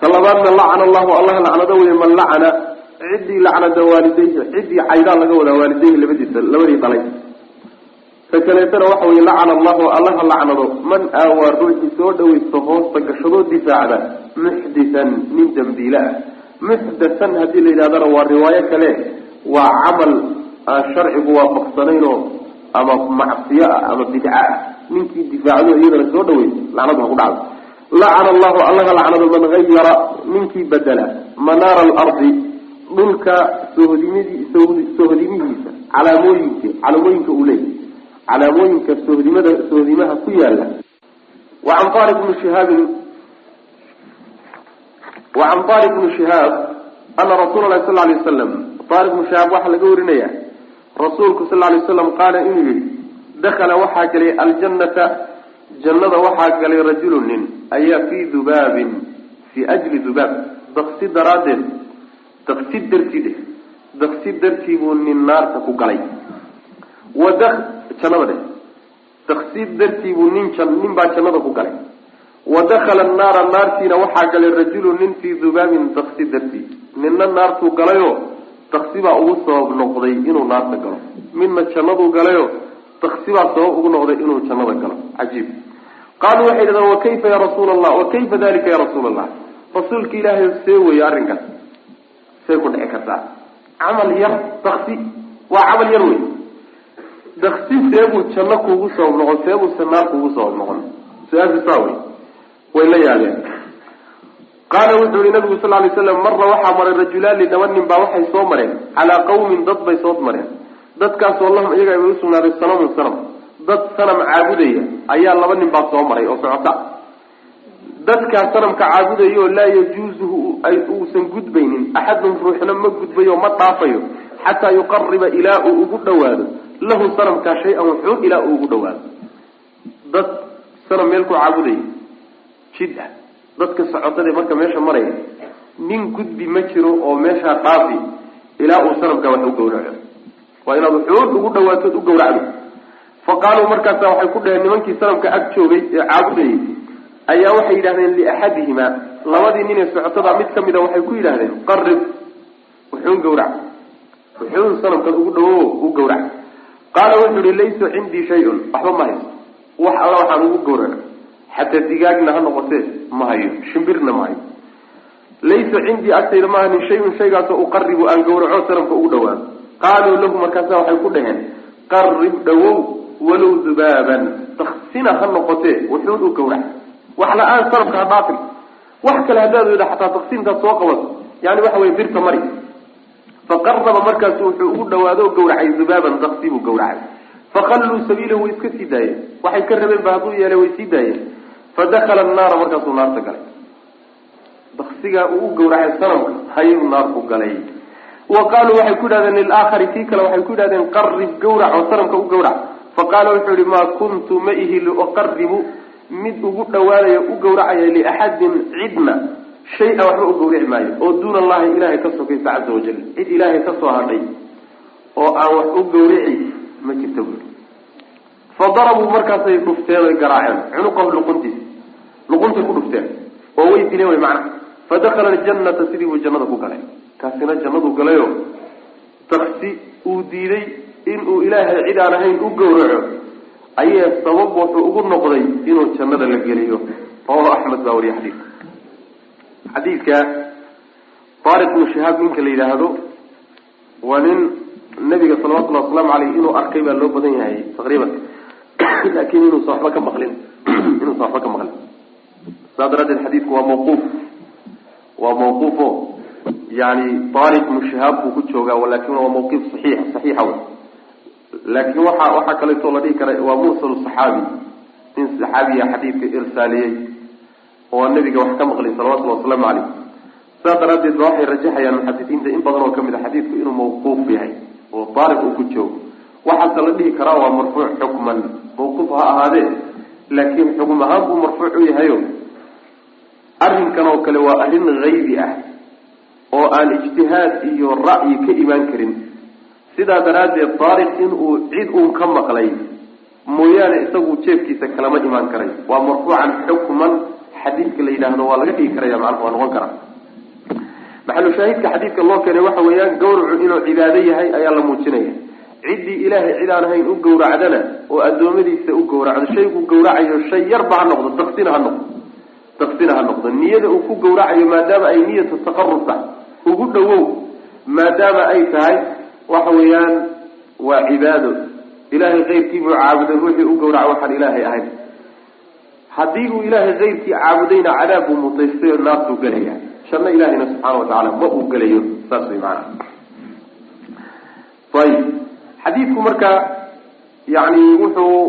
Speaker 2: ka labaadna lacana allahu allaha lacnado wey man lacana ciddii lacnada waalidayhi ciddii caydaa laga wadaa waalidayhi labadiisa labadii dhalay ta kaleetana waxa wey lacana allahu allaha lacnado man aawaa ruuxii soo dhawaysta hoosta gashadoo difaacda muxditan nin dambiile ah muxdathan haddii la yidhahdana waa riwaayo kale waa camal aan sharcigu waafaqsanaynoo ama macsiyo ah ama bidca ah ninkii difaacdo iyadana soo dhaweysa lacnadu ha ku dhacdo. Lacana allahu allaha lacnado man hayara ninkii bedela manaara alardi dhulka sohdimidii sohdimihiisa calaamooyinka calaamooyinka uu leeyahy calaamooyinka sohdimada sohdimaha ku yaalla wacan taariq bni shihaabin wacan taariq bni shihaab ana rasuula lahi sal lay waslam taariq bni shihaab waxaa laga warinaya rasuulku sal lay waslam qaala inuu yihi dakala waxaa galay aljannata jannada waxaa galay rajulu nin ayaa fii dubaabin fii ajli dubaab. Daqsi daraaddeed daqsi dartii dheh daqsi dartii buu nin naarta ku galay. Wada jannada dheh daqsi dartii buu nin nin baa jannada ku galay wa dakala annaara naartiina waxaa galay rajulu nin fii dubaabin daqsi dartii ninna naartuu galayoo daqsi baa ugu sabab noqday inuu naarta galo midna jannaduu galayo daksi baa sabab ugu noqday inuu jannada galo cajiib qaaluu waxay yidhahdeen wakayfa ya rasuula allah wakayfa dalika ya rasuula allah rasuulka ilaahay see weeye arrinkaas see ku dhici kartaa camal yar daksi waa camal yar wey daksi seebuu janno kuugu sabab noqon seebuuse naar kuugu sabab noqon su'aasha saa wey way la yaabeen qaala wuxuu yihi nabigu sal lay slam marra waxaa maray rajulaani laba nin baa waxay soo mareen. Calaa qawmin dad bay soo mareen. Dadkaasoo lahum iyaga ay usugnaaday sanamun sanam dad sanam caabudaya ayaa laba nin baa soo maray oo socota. Dadkaa sanamka caabudaya oo laa yajuuzuhu uusan gudbaynin. Axadun ruuxna ma gudbayo ma dhaafayo. Xataa yuqariba ilaa uu ugu dhawaado lahu sanamkaa shay-an wuxuu ilaa uu ugu dhawaado dad sanam meel ku caabudaya jid ah. Dadka socotade marka meesha maraya nin gudbi ma jiro oo meeshaa dhaafi ilaa uu sanamkaa wax u gawraco waa inaad wuxuud ugu dhawaatood u gawracdo fa qaaluu markaasa waxay ku dhaheen nimankii sanamka ag joogay ee caabudayay ayaa waxay yidhahdeen liaxadihima labadii nin ee socotada mid ka mida waxay ku yidhahdeen qarib wuxuun gawrac wuxuun sanamkan ugu dhawo u gawrac qaala wuxuu yihi laysa cindii shay-un waxba ma hayso wax alla waxaan ugu gawraco xataa digaagna ha noqotee ma hayo. Shimbirna ma hayo. Laysa cindii agtayda ma hanin shayun shaygaasoo uqaribu aan gawraco sanamka ugu dhawaado qaaluu lahu markaasa waxay ku dhaheen qarib dhawow walow dubaaban. Daksina ha noqotee wuxuun u gawrac wax la'aan sanamka ha dhaafin wax kale haddaad weda xataa daksintaad soo qabato. Yani waxa weye birta mari. Faqaraba markaasu wuxuu ugu dhawaado gawracay dubaaban daksi buu gawracay fakalluu sabiilahu way iska sii daayeen. Waxay ka rabeen ba hadduu yeelay way sii daayeen fadakala annaara markaasuu naarta galay daksigaa uu u gawracay sanamka hayuu naarku galay wa qaaluu waxay ku yidhahdeen lilaakhari kii kale waxay ku yidhahdeen qarib gawrac oo sanamka u gawrac faqaala wuxuu yihi maa kuntu ma ihi liuqaribu mid ugu dhawaanaya u gawracaya liaxadin cidna shay-a waxba u gawrici maayo oo duuna allahi ilahay ka sokaysa caza wajal cid ilaahay ka soo hadhay oo aan wax u gawrici ma jirta buuri fa darabuu markaasay dhufteen oy garaaceen cunuqahu luquntiis luquntay ku dhufteen oo way dileen way macnaha fa dakala aljannata sidii buu jannada ku galay. Kaasina jannadu galayo. Taksi uu diiday inuu ilaahay cid aan ahayn u gawraco ayee sabab wuxuu ugu noqday inuu jannada la geliyo? Rawahu axmed baa wariye xadiidka xadiidka taariq ibnu shihaab ninka la yidhaahdo waa nin nabiga salawatullhi wasalaamu aleyh inuu arkay baa loo badan yahay taqriiban. [coughs] Laakin inuusa waxba ka maqlin. [coughs] Inuusa waxba ka maqlin saa daraaddeed xadiidku waa mawquuf. Waa mawquufo yani taariq ibnu shihaab buu ku joogaa laakiin waa mawqif saxiix saxiixa wey laakin waxa waxaa kaleeto la dhihi kara waa mursal saxaabi. Nin saxaabiya xadiidka irsaaliyey oo nabiga wax ka maqlay salawatullhi wasalaamu caleyh saas daraaddeed ba waxay rajaxayaan muxadisiinta in badan oo ka mid a xadiidku inuu mawquuf yahay oo taariq uu ku joogo. Waxaase la dhihi karaa waa marfuuc xukman. Mawquuf ha ahaadee laakiin xukm ahaan buu marfuuc u yahayo arrinkan oo kale waa arrin haybi ah oo aan ijtihaad iyo ra'yi ka imaan karin. Sidaa daraaddeed taariq inuu cid uun ka maqlay mooyaane isagu jeefkiisa kalama imaan karay. Waa marfuucan xukman xadiidka la yidhaahdo waa laga dhigi karaya macnaha waa noqon karaa. Maxalu shaahidka xadiidka loo keenay waxa weeyaan gawracu inuu cibaado yahay ayaa la muujinaya ciddii ilaahay cid aan ahayn u gawracdana oo addoommadiisa u gawracdo shaygu gawracayo shay yarba ha noqdo daksina ha noqdo daksina ha noqdo. Niyada uu ku gawracayo maadaama ay niyatu taqarub tahay ugu dhawow maadaama ay tahay waxa weeyaan waa cibaado. Ilaahay keyrkiibuu caabuday ruuxii u gawraca waxaan ilaahay ahayn. Haddii uu ilaahay keyrkii caabudayna cadaab buu mutaystay oo naartuu gelaya janno ilahayna subxaana watacaala ma uu gelayo saas way maanaa ayib xadiidku marka yani wuxuu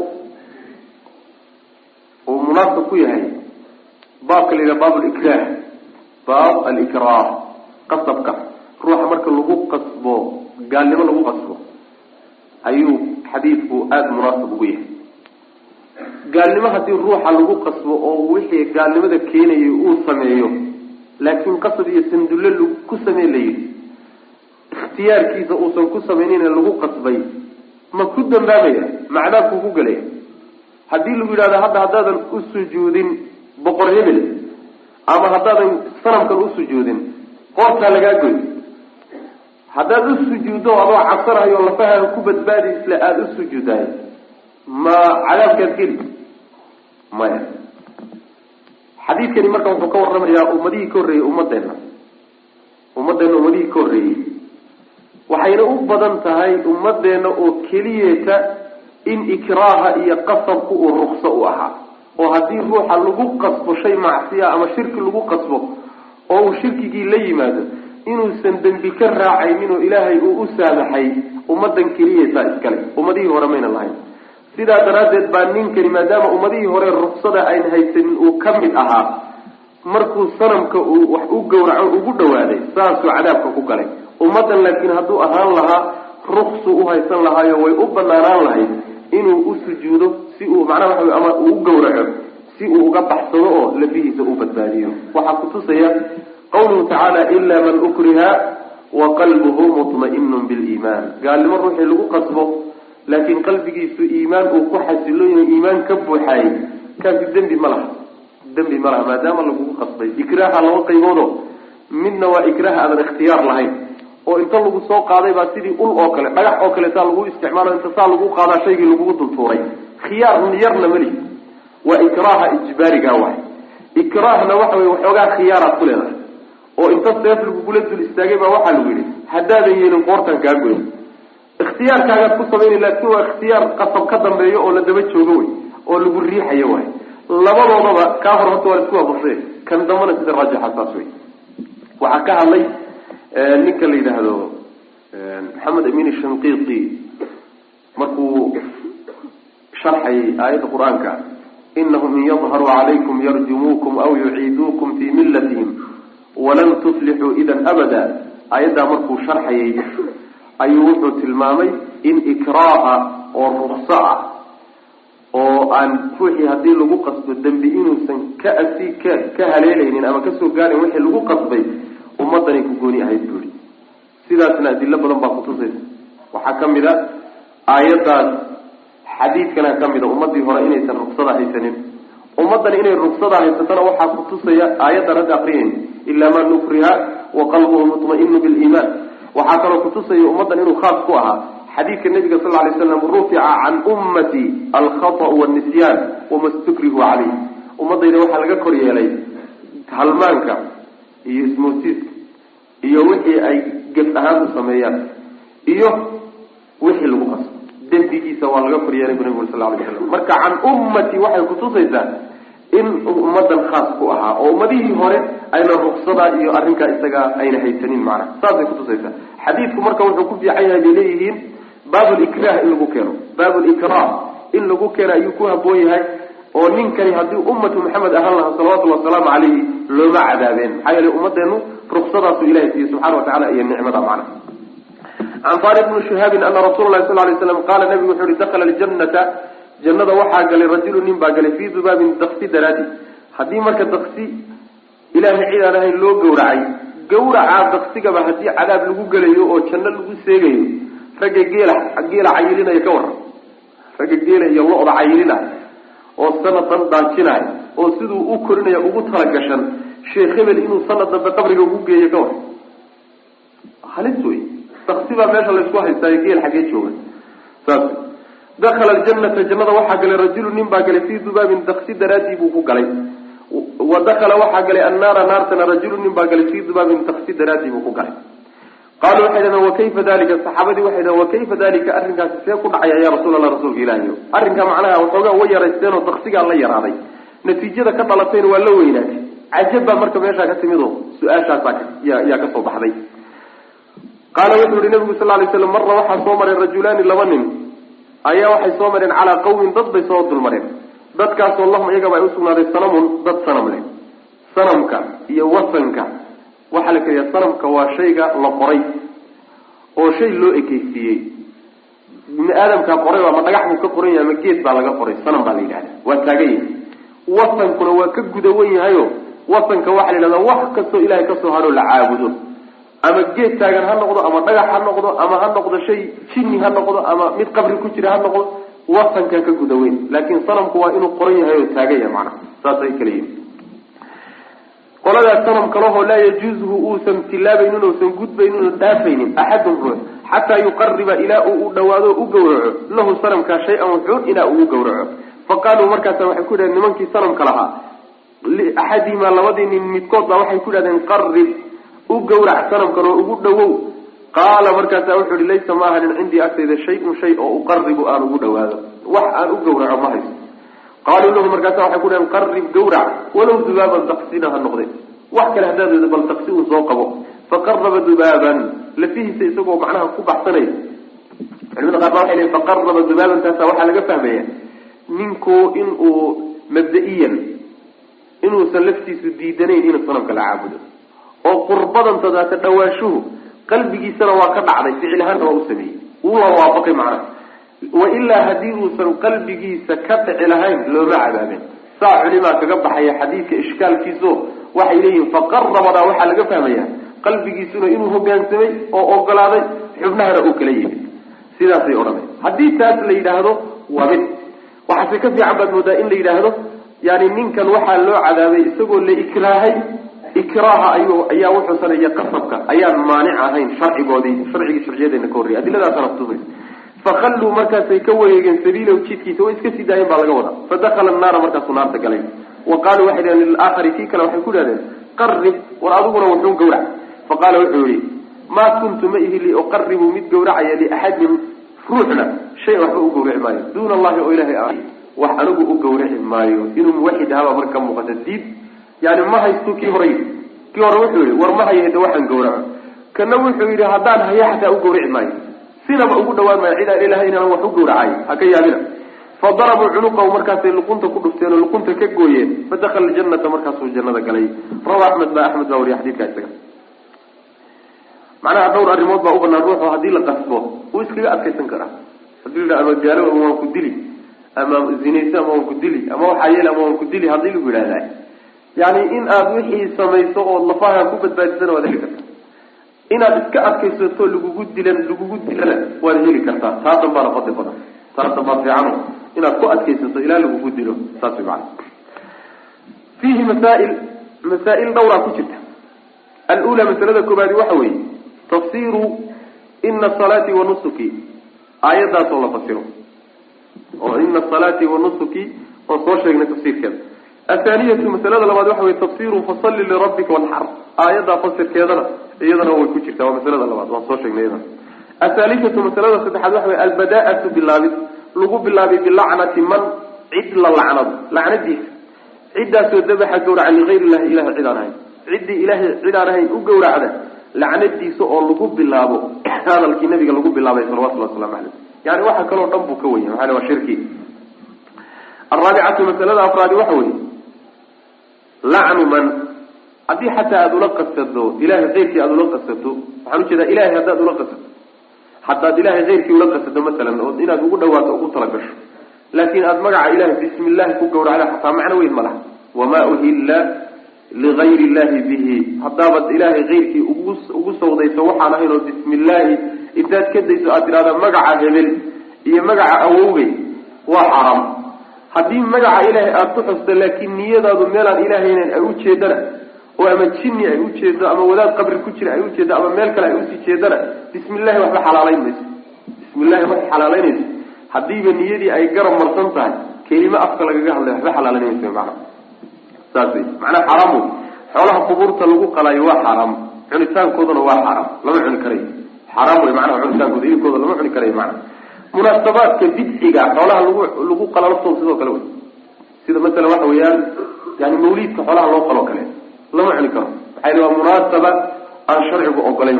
Speaker 2: uu munaasab ku yahay baabka la baab likrah baab alikrah qasabka. Ruuxa marka lagu qasbo gaalnimo lagu qasbo ayuu xadiidku aada munaasab ugu yahay. Gaalnimo haddii ruuxa lagu qasbo oo wixii gaalnimada keenayay uu sameeyo laakiin qasab iyo sandulle ku samee la yidhi ikhtiyaarkiisa uusan ku sameynina lagu qasbay ma ku dambaabaya macdaabkuu ku gelaya haddii lagu yidhahdo hadda haddaadan u sujuudin boqor hebel ama haddaadan sanamkan u sujuudin qoortaa lagaa goy haddaad u sujuuddo adoo cabsanayo lafahaa ku badbaadi isle aada u sujuudaay ma cadaabkaad geli maya xadiidkani marka wuxuu ka warramayaa ummadihii ka horreeyey ummadeenna. Ummadeenna ummadihii ka horreeyey waxayna u badan tahay ummadeenna oo keliyeeta in ikraaha iyo qasabku uu rukso u ahaa. Oo haddii ruuxa lagu qasbo shay macsiya ama shirki lagu qasbo oo uu shirkigii la yimaado inuusan dembi ka raacaynin oo ilaahay uu u saamaxay ummadan keliyeetaa iskale ummadihii hore mayna lahayn. Sidaa daraaddeed baa ninkani maadaama ummadihii hore ruksada ayn haysanin uu ka mid ahaa markuu sanamka uu wax u gowraco ugu dhawaaday saasuu cadaabka ku galay ummaddan laakiin hadduu ahaan lahaa ruksu u haysan lahaayo way u banaanaan lahayd inuu u sujuudo si uu macnaha waxa ama uu u gowraco si uu uga baxsado oo lafihiisa u badbaadiyo. Waxaa kutusaya qawluhu tacaala ila man ukriha wa qalbuhu mutma'inun biliimaan gaalnimo ruuxii lagu qasbo laakiin qalbigiisu iimaan uu ku xasilon yahay iimaan ka buuxaayey kaasi dembi ma laha. Dembi ma laha maadaama lagugu qasbay. Ikraaha laba qayboodo midna waa ikraah aadan ikhtiyaar lahayn oo inta lagu soo qaaday baa sidii ul oo kale dhagax oo kale saa lagu isticmaalo inta saa lagu qaadaa shaygii lagugu dultuuray. Khiyaar yarna mali waa ikraaha ijbaariga waay. Ikraahna waxa wey waxoogaa khiyaaraad ku leedahay. Oo inta seef lagugula dul istaagay baa waxaa lagu yidhi haddaadan yeelin qoortan kaa goyn. Ikhtiyaarkaagaad ku samayna laakiin waa ikhtiyaar qasab ka dambeeyo oo la daba joogo wey oo lagu riixayo waay. Labadoodaba kaa hor horta waa isku waafaqsay kan dambana sida raajixa saas wey waxaa ka hadlay ninka la yidhaahdo maxamed amin shanqiiti markuu sharxayay aayadda qur'aanka inahum in yadharuu calaykum yarjumuukum aw yuciiduukum fii millatihim walan tuflixuu idan abada. Aayaddaa markuu sharxayay ayuu wuxuu tilmaamay in ikraaha oo rukso ah oo aan ruuxii haddii lagu qasbo dembi inuusan ka asi ka ka haleelaynin ama ka soo gaarayn wixii lagu qasbay ummaddanay ku gooni ahayd buuri. Sidaasna adilo badan baa kutusaysa waxaa ka mid a aayaddaas xadiidkana ka mid a ummadii hore inaysan ruksada haysanin. Ummaddan inay ruksada haysatana waxaa kutusaya aayaddan hadda akriyayn ilaa man nukriha wa qalbuhu mutma'inu biliimaan. Waxaa kaloo kutusaya ummaddan inuu khaas ku ahaa. Xadiidka nabiga sal lay slam rufica can ummati alkhata'u wanisyaan wama stukrihu caleyh ummadayda waxaa laga kor yeelay halmaanka iyo ismoosiiska iyo wixii ay gef ahaan u sameeyaan iyo wixii lagu qaso. Dembigiisa waa laga kor yeelay bu nabig sal lay slam marka can ummati waxay kutusaysaa in ummadan khaas ku ahaa oo ummadihii hore ayna ruksada iyo arrinkaa isaga ayna haysanin macna. Saasay kutusaysaa xadiidku marka wuxuu ku fiican yahay bay leeyihiin baabulikrah in lagu keeno. Baabulikrah in lagu keeno ayuu ku haboon yahay oo ninkani haddii ummatu maxamed ahaan lahaa salawatullhi wasalaamu calayhi looma cadaabeen. Maxaa yeelay ummadeenu ruksadaasuu ilahay siiye subxana watacala iyo nicmada macna can faariq bni shihaabin ana rasuula lahi sal lay slam qaala nabigu wuxu uhi dakhala ljannata jannada waxaa galay rajulu nin baa galay fii dubaabin daksi daraadi. Haddii marka daksi ilaahay cid aan ahayn loo gowracay gawracaa daksigaba haddii cadaab lagu gelayo oo janno lagu seegayo ragga geela geela cayilinaya ka waran. Ragga geela iyo lo-da cayilinaya oo sanadan daajinaya oo siduu u korinaya ugu talagashan sheekh hebel inuu sanad dambe qabriga ugu geeyo ka waran halis wey daksi baa meesha laysku haystaayo geel xaggee jooga saas dakhala aljanata jannada waxaa galay rajulu nin baa galay fii dubaabin daksi daraadii buu ku galay wa dakhala waxaa galay annaara naartana rajulu nin baa galay fii dubaabin daksi daraadii buu ku galay qaalu waxay dhahdeen wakayfa dalika saxaabadii waxay dhahen wakayfa dalika arrinkaasi see ku dhacaya ya rasuul allah rasuulka ilaahi. Arrinkaa macnaha waxoogaa way yaraysteen daksigaa la yaraaday. Natiijada ka dhalatayna waa la weynaatay cajab baa marka meeshaa ka timid oo su'aashaasaa yaa ka soo baxday qaala wuxuu yihi nabigu sal lay slam marra waxaa soo maray rajulaani laba nin ayaa waxay soo mareen calaa qawmin dad bay soo dulmareen dadkaasoo lahum iyagaba ay usugnaaday sanamun dad sanam leh sanamka iyo wasanka waxaa la keliyaa sanamka waa shayga la qoray oo shay loo ekeysiiyey ibni aadamkaa qoray ama dhagax buu ka qoran yahay ama geed baa laga qoray sanam baa la yidhahda waa taagan yahay wasankuna waa ka gudawan yahayo wasanka waxaa la yidhahdaa wax kastoo ilahay ka soo hadhoo la caabudo. Ama geed taagan ha noqdo ama dhagax ha noqdo ama ha noqdo shay jinni ha noqdo ama mid qabri ku jira ha noqdo wasankaa ka gudaweyn laakiin sanamku waa inuu qoran yahay oo taagan yahay macnaha. Saasay kala yihiin qoladaas sanam kalehoo laa yajuuzuhu uusan tilaabaynin uusan gudbaynin uusan dhaafaynin axadun ruux xataa yuqariba ilaa uu u dhawaado o u gawraco lahu sanamkaa shay-an wuxuun ilaa uu u gawraco fa qaaluu markaasa waxay ku yidhahdeen nimankii sanamka lahaa liaxadihimaa labadii nin midkood baa waxay ku yidhahdeen qarib u gawrac sanamkan oo ugu dhawow qaala markaasa wuxuu ihi laysa ma ahanin cindii agtayda shay-un shay oo uqaribu aan ugu dhawaado wax aan u gawraco ma hayso. Qaaluu lahu markaasa waxay ku dhaheen qarib gawrac. Walow dubaaban daqsina ha noqde wax kale haddaad bal daqsi un soo qabo. Faqaraba dubaaban. Lafihiisa isagoo macnaha ku baxsanaya. Culimada qaar baa waxay lehin faqaraba dubaabantaasa waxaa laga fahmaya ninku in uu mabda-iyan inuusan laftiisu diidanayn inuu sanamka la caabudo. oo qurbadan tadaata dhawaashuhu qalbigiisana waa ka dhacday ficil ahaanna waa u sameeyey. Wuu la waafaqay macnaha. Wailaa haddii uusan qalbigiisa ka dhici lahayn looma cadaabeen saa culimaa kaga baxaya xadiidka ishkaalkiiso waxay leeyihiin faqarabadaa waxaa laga fahmaya qalbigiisuna inuu hogaansamay oo ogolaaday xubnahana uu kala yimid. Sidaasay odhanay. Haddii taas la yidhaahdo waa mid. Waxaase ka fiican baad moodaa in la yidhaahdo yani ninkan waxaa loo cadaabay isagoo la ikraahay ikraaha ayuu ayaa wuxuu saneeya qasabka ayaan maanic ahayn sharcigoodii sharcigii sharciyadeena ka horreyay adiladaasana kutubaysa fakalluu markaasay ka wareegeen sabiilahu jidkiisa way iska sii daayeen baa laga wadaa. Fadakala annaara markaasuu naarta galay. Wa qaaluu waxay dhaheen lilaakhari kii kale waxay ku dhahdeen qarib war adiguna wuxuu gawrac faqaala wuxuu yihi maa kuntu ma ihi liuqaribu mid gawracaya liaxadin ruuxna shay waxba u gawraci maayo. Duuna allahi oo ilahay wax anigu u gawraci maayo inuu muwaxid ahaabaa marka muuqata diid yani ma haysto kii yidhi kii hore wuxuu yihi war ma hayada waxaan gawraco. Kana wuxuu yidhi haddaan haya xataa u gawraci maayo. Sinaba ugu dhawaan maayo cidaan ilahay inaan wax u gawracay. Ha ka yaabina. Fadarabuu cunuqahu markaasay luqunta ku dhufteen oo luqunta ka gooyeen. Fadakala janata markaasuu jannada galay. Rawa axmed ba axmed baa wariya xadidka isaga. Macnaha dhowr arrimood baa u banaan ruuxu haddii la qasbo wuu iskaga adkaysan karaa. Hadii la ama gaalo ama waan ku dili ama zinayso ama waan ku dili ama waxaa yeele ama waan ku dili haddii lagu yidhahdaa yani in aada wixii samayso ood lafaha ku badbaadisana waad heli kartaa. Inaad iska adkaysato lagugu dilan lagugu dilana waad heli kartaa. Taa danbaana fadli badan. Taa danbaa fiicano inaad ku adkaysato ilaa lagugu dilo saas way macana fiihi masaail masaa-il dhowraa ku jirta. Alula masalada koobaadi waxa weeye tafsiru ina salaati wa nusuki. Aayaddaas la fasiro oo ina salaati wa nusuki oon soo sheegnay tafsiirkeeda. Athaaniyatu masalada labaad waxa weye tafsiru fasalli lirabbika wanxar aayaddaa fasirkeedana iyadana way ku jirtaa waa masalada labaad waan soo sheegnay iyadana. Athaalithatu masalada saddexaad waxa weye albada-atu bilaabid. Lagu bilaabay bilacnati man cid la lacnado lacnadiisa. Ciddaasoo dabaxa gawraca ligayr illahi ilahay cid aan ahayn. Ciddii ilaahay cid ahayn u gawracda lacnadiisa oo lagu bilaabo. [coughs] Hadalkii nabiga lagu bilaabay salawatullahi waslamu caleyh yani waxa kaloo dhan buu ka wenya maaa waa shirki. Araabicatu masalada afraadi waxa weye lacnu man haddii xataa aada ula qasado ilahay keyrkii aada ula qasato waxaan u jeedaa ilahay haddaad ula qasato. Haddaad ilahay keyrkii ula qasato masalan oo inaad ugu dhawaato ugu talagasho laakin aada magaca ilahay bismi illahi ku gawracda xataa macno weyn ma laha. Wamaa uhilla ligayr illahi bihi. Haddaabad ilaahay keyrkii ugu ugu sawdayso waxaan ahayn oo bismi illaahi intaad ka dayso aad tidhahda magaca hebel iyo magaca awowgay waa xaaraam haddii magaca ilaahay aada ku xusto laakiin niyadaadu meelaan ilaahaynan ay ujeedana oo ama jinni ay ujeedo ama wadaad qabri ku jira ay ujeedo ama meel kale ay u sii jeedana bismi illahi waxba xalaalayn mayso. Bismi illahi xalaalaynayso haddiiba niyadii ay garab marsan tahay kelimo afka lagaga hadlay waxba xalaalayn mayso macana saas wey macnaa xaaraam wey xoolaha qubuurta lagu qalaayo waa xaaraam cunitaankoodana waa xaaraam lama cuni karayo xaaraam wey macnaha cunitaankooda hilibkooda lama cuni karayo macana munaasabaadka bidciga xoolaha lagu lagu qala laftooda sidoo kale wey. Sida masalan waxa weeyaan yani mawliidka xoolaha loo qaloo kale lama cuni karo. Maxaa yili waa munaasaba aan sharcigu ogolayn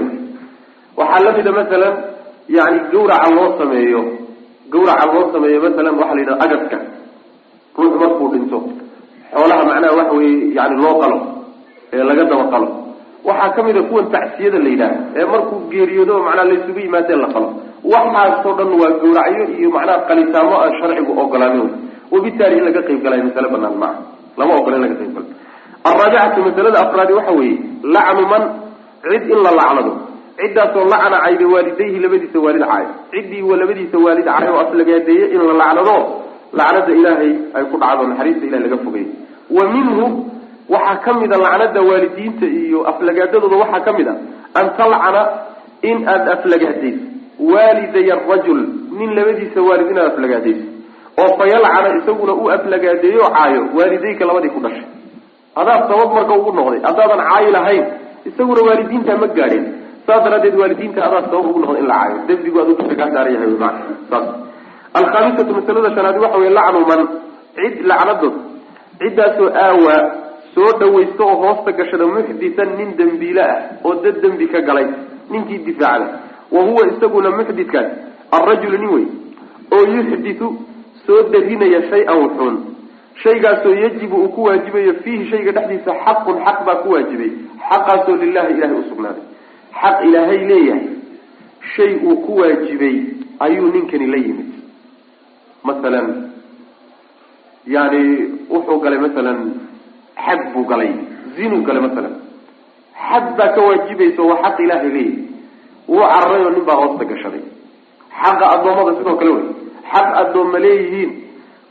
Speaker 2: waxaa lamida masalan yani gawraca loo sameeyo gawraca loo sameeyo masalan waxaa la yidhaha agaska. Ruux markuu dhinto xoolaha macnaha waxa weye yani loo qalo ee laga daba waxaa ka mid a kuwan tacsiyada la yidhaha ee markuu geeriyoodo macnaha laysugu yimaadeen la qalo waxaasoo dhan waa gawracyo iyo macnaha qalitaamo aan sharcigu ogolaanin wabitaali in laga qayb galayo masale banaan maaha lama ogola in laga qayb galo alraabicatu masalada afraadi waxa weeye lacnu man cid in la lacnado. Ciddaasoo lacna cayda waalidayhi labadiisa waalid caayo. Ciddii labadiisa waalid caayo oo aslagaadeeye in la lacnado lacnada ilaahay ay ku dhacdo naxariista ilahay laga fogay wa minhu waxaa ka mid a lacnada waalidiinta iyo aflagaadadooda waxaa ka mid a an talcana in aada aflagaadayso. Waaliday arajul nin labadiisa waalid inaad aflagaadayso. Oo fayalcana isaguna u aflagaadeeyo caayo waalidayka labadii ku dhashay. Adaa sabab marka ugu noqday haddaadan caayi lahayn isaguna waalidiinta ma gaadhin. Saas daraaddeed waalidiinta adaa sabab ugu noqday in la caayo. Dembigu aduu dusha kaa saaran yahay maa saas. Alkhaamisatu masalada shanaadi waxa wey lacnu man. Cid lacnadood ciddaasoo aawaa soo dhawaysta oo hoosta gashada muxditan nin dembiile ah oo dad dembi ka galay ninkii difaacda wa huwa isaguna muxditkaas alrajulu nin wey oo yuxditu soo darinaya shay-an wuxuun. Shaygaasoo yajibu uu ku waajibayo fiihi shayga dhexdiisa xaqun xaq baa ku waajibay. Xaqaasoo lilahi ilahay usugnaaday xaq ilaahay leeyahay. Shay uu ku waajibay ayuu ninkani la yimid. Masalan yani wuxuu galay masalan xad buu galay. Zinuu galay masalan. Xad baa ka waajibaysa waa xaq ilaahay leeyahay wuu cararay oo nin baa hoosta gashaday. Xaqa addoommada sidoo kale wey. Xaq addoomma leeyihiin.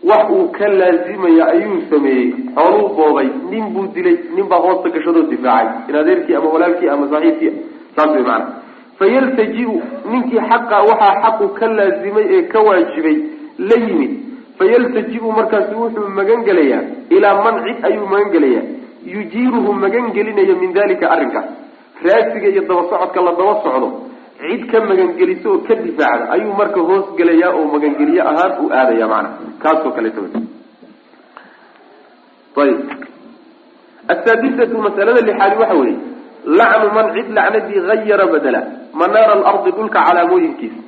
Speaker 2: Wax uu ka laazimaya ayuu sameeyey. Xooluu boobay. Nin buu dilay. Nin baa hoosta gashadoo difaacay. In adeerkii ama walaalkii ama saaxiibkii. Saas wey maana fayaltaji-u ninkii xaqa waxaa xaqu ka laazimay ee ka waajibay la yimid fayaltaji-u markaasu wuxuu magan gelayaa ilaa man cid ayuu magan gelayaa yujiiruhu magan gelinaya min dalika arrinkaas raasiga iyo daba socodka la daba socdo cid ka magangeliso oo ka difaacda ayuu marka hoos gelayaa oo magangeliye ahaan u aadaya macana kaasoo kaleeto ayib. Asaadisatu masalada lixaadi waxa weeye lacnu man cid lacnadii hayara badela manaara alardi dhulka calaamooyinkiisa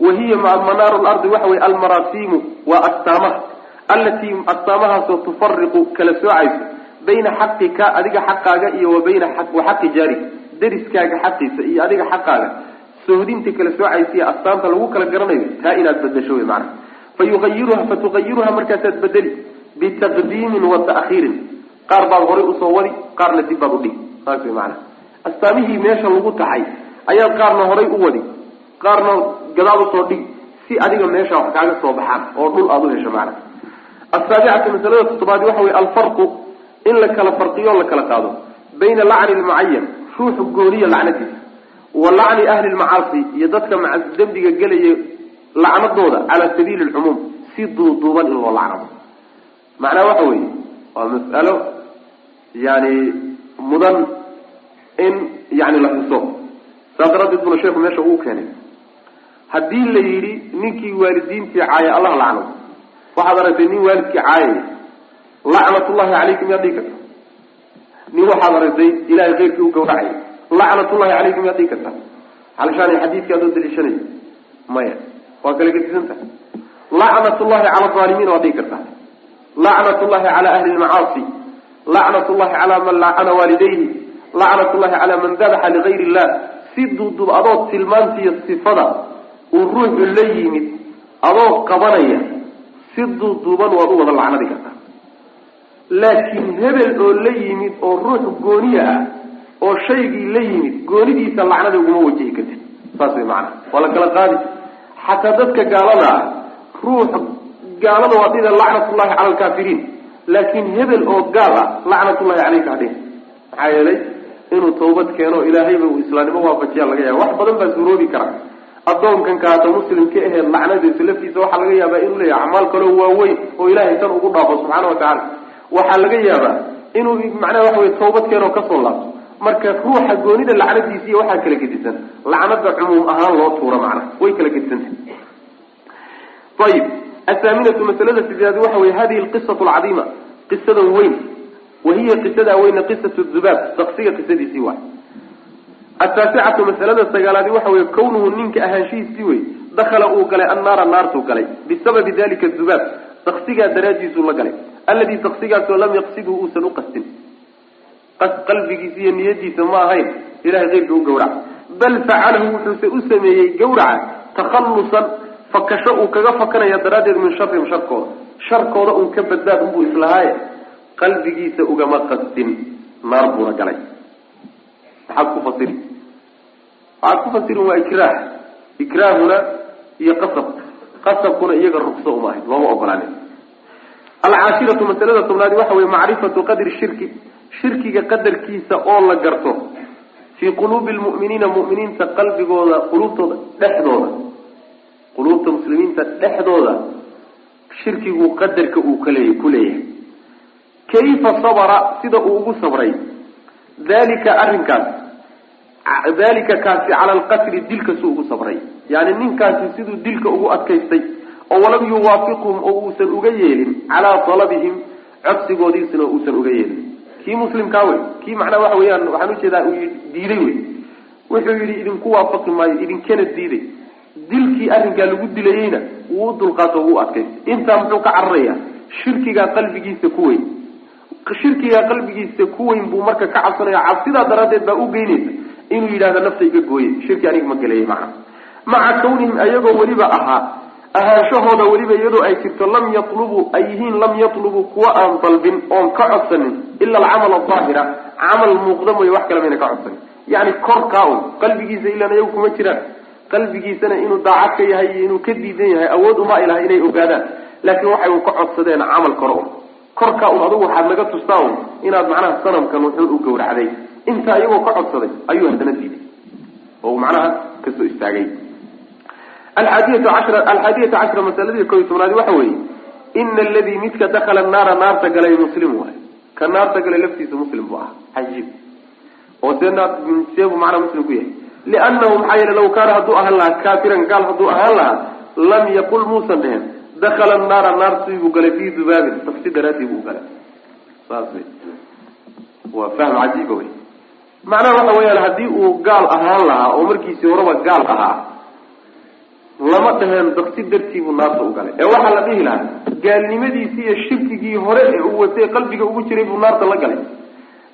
Speaker 2: wa hiya manaaru lardi waxa weye almarasiimu waa astaamaha allatii astaamahaasoo tufariqu kala soocayso bayna xaqika adiga xaqaaga iyo wa bayna wa xaqi jaarig dariskaaga xaqiisa iyo adiga xaqaaga sohdinta kala soocaysiiyo astaanta lagu kala garanayo taa inaad bedasho wey maana fa yuayiruha markaasaad bedeli bitaqdiimin wa ta'khiirin qaar baad horay u soo wadi qaarna dib baad udhigi saas wey maana astaamihii meesha lagu taxay ayaad qaarna horay u wadi qaarna gadaal u soo dhigi si adiga meesha wax kaaga soo baxaan oo dhul aada u hesho maana asaabicatu masalada toddobaadi waxa wey alfarqu in la kala farqiyo o la kala qaado. Bayna lacni lmucayan ruuxu gooniya lacnadiisa wa lacni ahli lmacaasi iyo dadka dembiga gelaya lacnadooda cala sabiili lcumuum si duuduuban in loo lacnado. Macnaha waxa weeye waa mas'alo yani mudan in yani la xuso. Saas daraaddeed buna sheeku meesha uu keenay haddii la yidhi ninkii waalidiintii caaya allah lacnado waxaad aragtay nin waalidkii caayaya lacnatullahi calaykum yaad dhigi karta. Nin waxaad aragtay ilahay keyrkii u gawracay lacnatullahi calaykum yaad dhigi karta. Alshaan xadiidkii adoo daliishanaya maya. Waa kala gedisan tahay lacnatullahi cala alaalimiina waad dhigi kartaa lacnatullahi cala ahli lmacaasi lacnatullahi cala man lacana waalidayhi. Lacnatullahi cala man dabaxa ligayr illah. Si duudub adoo tilmaantiiyo sifada uu ruuxu la yimid adoo qabanaya si duuduuban waad u wada lacnadi kartaa. Laakiin hebel oo la yimid oo ruux gooniya ah oo shaygii la yimid goonidiisa lacnada uguma wajihi kartid. Saas way macana waa la kala qaadi. Xataa dadka gaalada ah ruux gaalada waa dhida lacnatullahi cala alkaafiriin laakiin hebel oo gaal ah lacnatullahi caleyka hadhin maxaa yeelay inuu tawbad keeno ilaahayba uu islaamnimo waafajiyaa laga yaaba wax badan baa suroobi kara addoonkan kaata muslimka aheed lacnadiisa laftiisa waxaa laga yaabaa inuu leeyahay acmaal kaloo waaweyn oo ilahay tan ugu dhaafo subxaana wa tacala waxaa laga yaabaa inuu macnaha waxa wey tawbad keenoo ka soo laabto. Marka ruuxa goonida lacnadiisa iyo waxaa kala gedisan. Lacnada cumuum ahaan loo tuuro macnaha. Way kala gedisanta ayib athaaminatu masalada sideedaad waxa wey hadihi alqisatu alcadiima. Qisadan weyn wa hiya qisadaa weyne qisatu dubaab. Daqsiga qisadiisii waay ataasicatu masalada sagaalaadi waxa wey kawnuhu ninka ahaanshihiisii wey dakhala uu galay annaara naartuu galay. Bisababi dalika dubaab daqsigaa daraadiisuu la galay. Alladii daqsigaasoo lam yaqsidhu uusan uqastin qalbigiisa iyo niyadiisa ma ahayn ilahay keyrka u gawraca bal facalahu wuxuuse u sameeyey gawraca takhallusan fakasho uu kaga fakanaya daraaddeed min sharihim sharkooda sharkooda uun ka badbaad unbuu islahaaye. Qalbigiisa ugama qastin naar buuna galay. Maxaad ku fasiri waxaad ku fasirin waa ikraah. Ikraahuna iyo qasab. Qasabkuna iyaga rugso uma ahayd looma ogolaanin. Alcaashiratu masalada tobnaadi waxa weye macrifatu qadri shirki. Shirkiga qadarkiisa oo la garto. Fii quluubi lmu'miniina mu'miniinta qalbigooda quluubtooda dhexdooda. Quluubta muslimiinta dhexdooda. Shirkigu qadarka uu kaleey ku leeyahay. Kayfa sabra sida uu ugu sabray. Dalika arrinkaas dalika kaasi cala alqatli dilka suu ugu sabray. Yani ninkaasi siduu dilka ugu adkaystay oo walam yuwaafiqhum oo uusan uga yeelin calaa talabihim codsigoodiisna uusan uga yeelin. Kii muslimkaa wey? Kii macnaa waxa weeyaan waxaan u jeedaa uu diiday wey. Wuxuu yidhi idinku waafaqi maayo idinkana diiday. Dilkii arrinkaa lagu dilayeyna wuu u dulqaato wuu adkaystay. Intaa muxuu ka cararayaa? Shirkigaa qalbigiisa ku weyn. Shirkigaa qalbigiisa ku weyn buu marka ka cabsanaya cabsidaa daraaddeed baa u geynaysa inuu yidhahdo nafta iga gooye shirki aniga ma galeeyay macna. Maca kawnihim ayagoo weliba ahaa ahaanshahooda weliba iyadoo ay jirto lam yatlubuu ay yihiin lam yatlubuu kuwa aan dalbin oon ka codsanin ila alcamal aahira camal muuqda mooye wax kale mayna ka codsanin. Yani korkaa un qalbigiisa ilaan ayagu kuma jiraan. Qalbigiisana inuu daacad ka yahay iyo inuu ka diidan yahay awood uma ay inay ogaadaan. Laakiin waxay un ka codsadeen camal kore un korkaa un adugu waxaad naga tustaa un inaad macnaha sanamkan wuxuun u gawracday intaa iyagoo ka codsaday ayuu haddana diiday. Oo macnaha ka soo istaagay. Alxaadiyatu cashra alxaadiyata cashra masaladii ko iyo tobnaadi waxa weeye ina aladii midka dakala naara naarta galay muslim waay. Ka naarta galay laftiisa muslim buu ahaa cajiib oo see seebuu macnaa muslim ku yahay. Liannahu maxaa yeele law kaana hadduu ahaan lahaa kaafiran gaal hadduu ahaan lahaa lam yaqul muusan dhehen dakala naara naartii buu galay fii dubaabin tafsi daraadii buu galay. Saas wey waa fahm cajiiba wey macnaha waxa weeyaan haddii uu gaal ahaan lahaa oo markiisii horeba gaal ahaa lama dhaheen daksi dartiibuu naarta u galay. Ee waxaa la dhihi lahaa gaalnimadiisii iyo shirkigii hore ee uu watay qalbiga ugu jiray buu naarta la galay.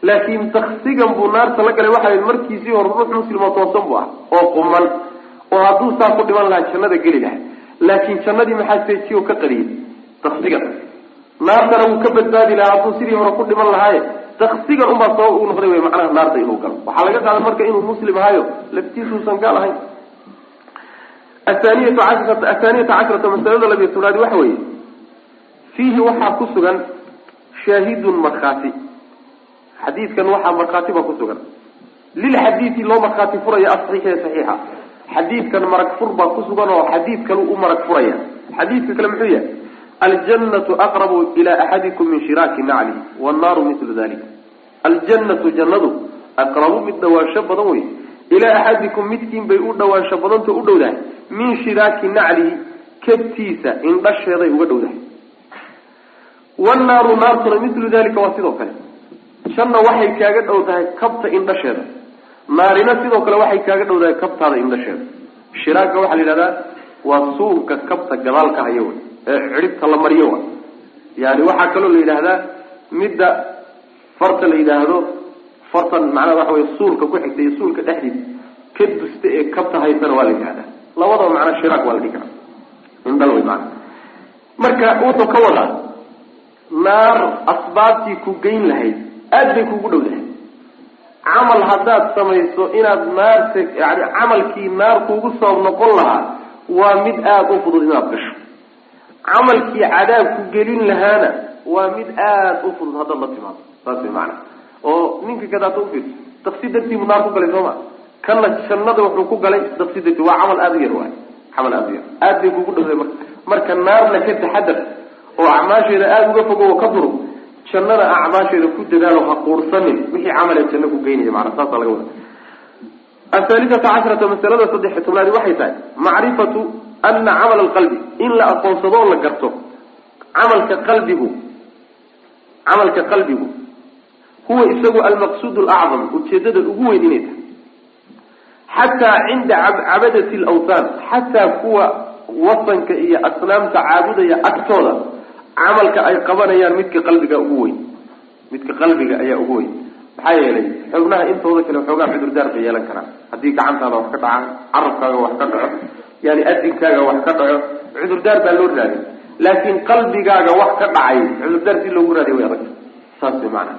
Speaker 2: Laakiin daksigan buu naarta la galay waxay markiisii hore ruux muslimo toosan buu ah oo quman oo hadduu saa ku dhiman lahaa jannada geli lahay laakiin jannadii maxaa seejiyo ka qariyay daksigan naartana wuu ka badbaadi lahaa hadduu sidii hore ku dhiman lahaaye daksigan unbaa sabab uu noqday wey macnaha naarta inuu galo. Waxaa laga qaaday marka inuu muslim ahayo laftiisuusan gaal ahayn. Athaniyatu cashrata athaaniyata cashrata masalada labiyo tobnaadi waxa weeye fiihi waxaa ku sugan shaahidun markhaati. Xadiidkan waxaa markhaati baa ku sugan. Lilxadiidi loo markhaati furaya asaxiixi ee saxiixa. Xadiidkan marag fur baa ku sugan oo xadiid kalu u marag furaya. Xadiidka kale muxuu yahay aljannatu aqrabu ila axadikum min shiraaki naclihi wannaaru milu dalik aljannatu jannadu aqrabu mid dhawaansho badan wey ilaa axadikum midkiin bay u dhawaansho badanta u dhowdahay min shiraaki naclihi kabtiisa indhasheeday uga dhowdahay wannaaru naartuna milu dalika waa sidoo kale janna waxay kaaga dhow tahay kabta indhasheeda naarina sidoo kale waxay kaaga dhow tahay kabtaada indhasheeda shiraagga waxaa la yidhahdaa waa suunka kabta gadaalka haya wey ee cidhibta la mariyo wa yani waxaa kaloo la yidhaahdaa midda farta la yidhaahdo fartan macnaha waxa wey suulka ku xigta iyo suulka dhexdiisa ka dusta ee kabta haysana waa la yidhahdaa labadaba macnaa shiraag waa la dhihi karaa. Indhal wey maana marka wuxuu ka wadaa naar asbaabtii ku geyn lahayd aada bay kugu dhow dahay. Camal haddaad samayso inaad naarta yani camalkii naar kuugu sabab noqon lahaa waa mid aada u fudud inaad gasho camalkii cadaab ku gelin lahaana waa mid aada u fudud haddaad la timaado. Saas way macanaa oo ninka kadaata ufiirso daksi dartiibuu naar ku galay sooma kana jannada wuxuu ku galay daksi dartii. Waa camal aada u yar waay camal aada u yar. Aada bay kugu dhowdahay marka. Marka naarna ka taxadar oo acmaasheeda aada uga fogo oo ka durug jannada acmaasheeda ku dadaalo ha quursanin wixii camale janno ku geynaya maana saasa laga wada athaalithata cashrata masalada saddex tobnaadi waxay tahay macrifatu ana camala alqalbi in la aqoonsado oo la garto camalka qalbigu camalka qalbigu huwa isagu almaqsuud alacdam ujeedada ugu weyn inay tahay xataa cinda cabadati alawthan xataa kuwa wasanka iyo asnaamta caabudaya agtooda camalka ay qabanayaan midka qalbiga ugu weyn midka qalbiga ayaa ugu weyn maxaa yeelay xubnaha intooda kale waxoogaa cudurdaar bay yeelan karaan haddii gacantaada wax ka dhacaan carabkaaga wax ka dhaco yani adinkaaga wax ka dhaco cudurdaar baa loo raadiy laakiin qalbigaaga wax ka dhacay cudurdaar si loogu raadiy way adag saas way maanaa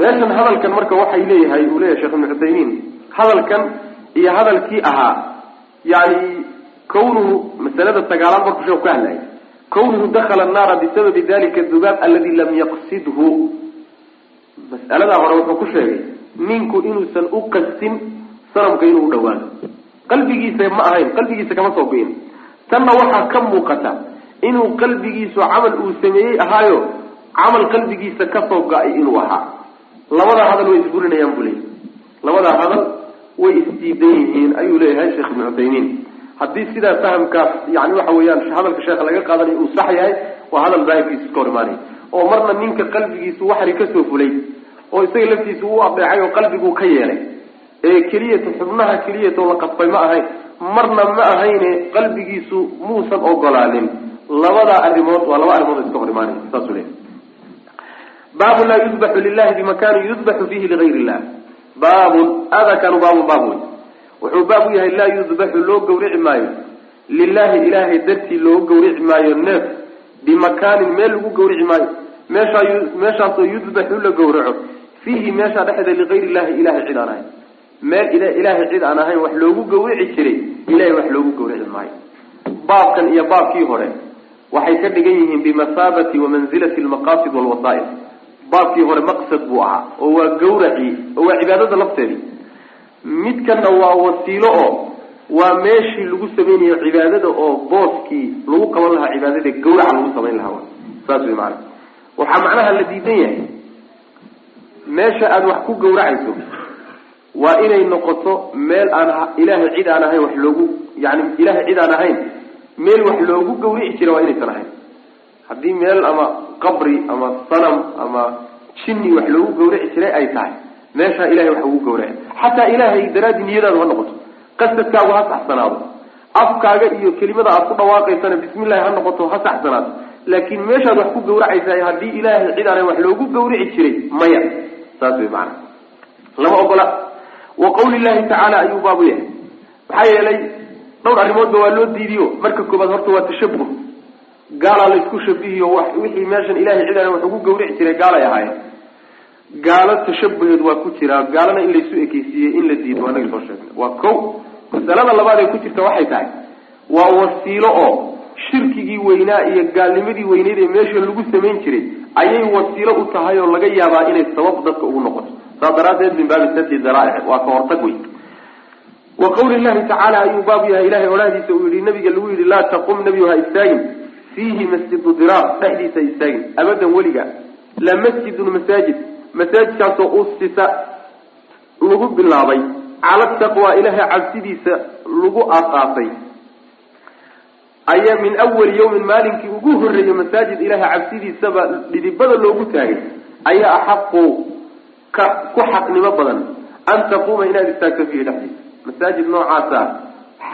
Speaker 2: meeshan hadalkan marka waxay leeyahay uu leeyahay sheekh ibnu cuthaymiin hadalkan iyo hadalkii ahaa yani kawnuhu masalada sagaalaad marku sheeku ka hadlayay kawnuhu dakala annaara bisababi dalika dubaab aladi lam yaqsidhu. Mas'aladaa hore wuxuu ku sheegay ninku inuusan u qastin sanamka inuu u dhawaado qalbigiisa ma ahayn qalbigiisa kama soo go-in tanna waxaa ka muuqata inuu qalbigiisu camal uu sameeyey ahaayo camal qalbigiisa ka soo go'ay inuu ahaa. Labadaa hadal way isburinayaan buu leeyahy labadaa hadal way isdiidan yihiin ayuu leeyahay sheekh ibnu cuthaymiin. Haddii sidaa fahamkaas yani waxa weeyaan hadalka sheekha laga qaadanayo uu sax yahay waa hadal daahirkiisa iska hor imaanaya oo marna ninka qalbigiisu waxri ka soo fulay oo isaga laftiisa u adeecay oo qalbiguu ka yeelay ee keliyata xubnaha keliyata la qasbay ma ahayn. Marna ma ahayne qalbigiisu muusan ogolaanin. Labadaa arrimood waa laba arrimood iska hor imaanaya saasuu leeyahy baabu laa yudbaxu lilahi bimakani yudbaxu fihi ligayr illah baabun adakanu baabun baab wey wuxuu baab u yahay laa yudbaxu loo gawrici maayo. Lilahi ilaahay dartii loo gawrici maayo neef. Bimakaanin meel lagu gawrici maayo. Meeshaa meeshaasoo yudbaxu la gawraco. Fiihi meeshaa dhexeeda ligayr illahi ilahay cid aan meel ilaahay cid aan ahayn wax loogu gawrici jiray ilahay wax loogu gawrici maayo. Baabkan iyo baabkii hore waxay ka dhigan yihiin bimasaabati wamanzilati lmaqasid walwasaa'il baabkii hore maqsad buu ahaa oo waa gawracii oo waa cibaadada lafteedii. Midkanna waa wasiilo oo waa meeshii lagu samaynayo cibaadada oo booskii lagu qaban lahaa cibaadada gawraca lagu samayn lahaa saas wey maana waxaa macnaha la diidan yahay. Meesha aada wax ku gawracayso waa inay noqoto meel aan ilaahay cid aan ahayn wax loogu yani ilaahay cid aan ahayn meel wax loogu gawrici jira waa inaysan ahayn. Haddii meel ama qabri ama sanam ama jinni wax loogu gawraci jiray ay tahay meeshaa ilahay wax ugu gawraci xataa ilaahay daraaddi niyadaadu ha noqoto qasadkaagu ha saxsanaado afkaaga iyo kelimada aad ku dhawaaqaysana bismillahi ha noqoto ha saxsanaado. Laakiin meeshaad wax ku gawracaysa haddii ilaahay cid aanay wax loogu gawrici jiray maya. Saas wey maana lama ogola wa qawli llahi tacaala ayuu baabu yahay. Maxaa yeelay dhowr arrimoodba waa loo diidiyo. Marka koobaad horta waa tashabuh gaalaa laysku shabihiyo wixii meeshan ilahay cid aan wax ugu gawrici jiray gaalay ahaayeen. Gaalo tashabuheed waa ku jiraa gaalana in laysu ekeysiiyey in la diido anaga soo sheegnay. Waa ko masalada labaad ee ku jirta waxay tahay waa wasiilo oo shirkigii weynaa iyo gaalnimadii weyneyd ee meesha lagu samayn jiray ayay wasiilo u tahay oo laga yaabaa inay sabab dadka ugu noqoto saas daraaddeed min baabi sadi daraa'ic waa ka hortag wey wa qawli llahi tacaala ayuu baabu yahay ilahay odhahdiisa uu yihi nabiga lagu yidhi laa taqum nebigu ha istaagin fiihi masjidu diraar dhexdiisa istaagin abadan weliga la masjidun masaajid. Masaajidkaasoo usisa lagu bilaabay. Cala taqwa ilahay cabsidiisa lagu aasaasay. Ayaa min awali yawmin maalinkii ugu horreeyey masaajid ilahay cabsidiisaba dhidibada loogu taagay. Ayaa axaqu ka ku xaqnimo badan an taquuma inaad istaagto fiihi dhexdiisa. Masaajid noocaasa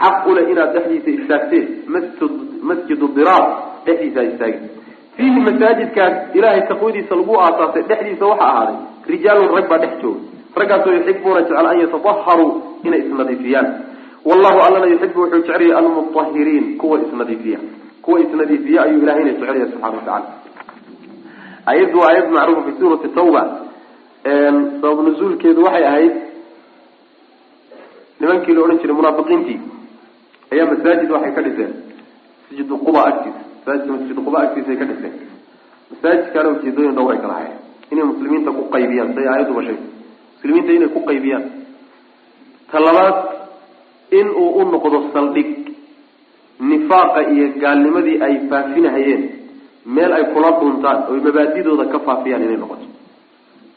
Speaker 2: xaq ule inaad dhexdiisa istaagteen masjid masjidu diraar dhexdiisa istaagin fiihi masaajidkaas ilahay taqwadiisa lagu aasaasay dhexdiisa waxa ahaaday rijaalun rag baa dhex jooga. Raggaasoo yuxibuuna jecel an yatadaharuu inay isnadiifiyaan. Wallahu allana yuxibu wuxuu jecelyahay almutahiriin kuwa isnadiifiya. Kuwa isnadiifiya ayuu ilahayna jecelyahay subxana watacala ayaddu waa ayad macruufa fi suurati tawba sabab nuzuulkeedu waxay ahayd nimankii la odhan jiray munaafiqiintii ayaa masaajid waxay ka dhiseen. Masjidu quba agtiisa masaajidka masjid quba agtiisa ay ka dhiseen. Masaajidkaana ujeedooyin dhowr ay kala hayeen inay muslimiinta ku qaybiyaan. Say aayaduba sheegtay muslimiinta inay ku qaybiyaan. Ta labaad in uu u noqdo saldhig. Nifaaqa iyo gaalnimadii ay faafinahayeen meel ay kula dhuntaan oy mabaadidooda ka faafiyaan inay noqoto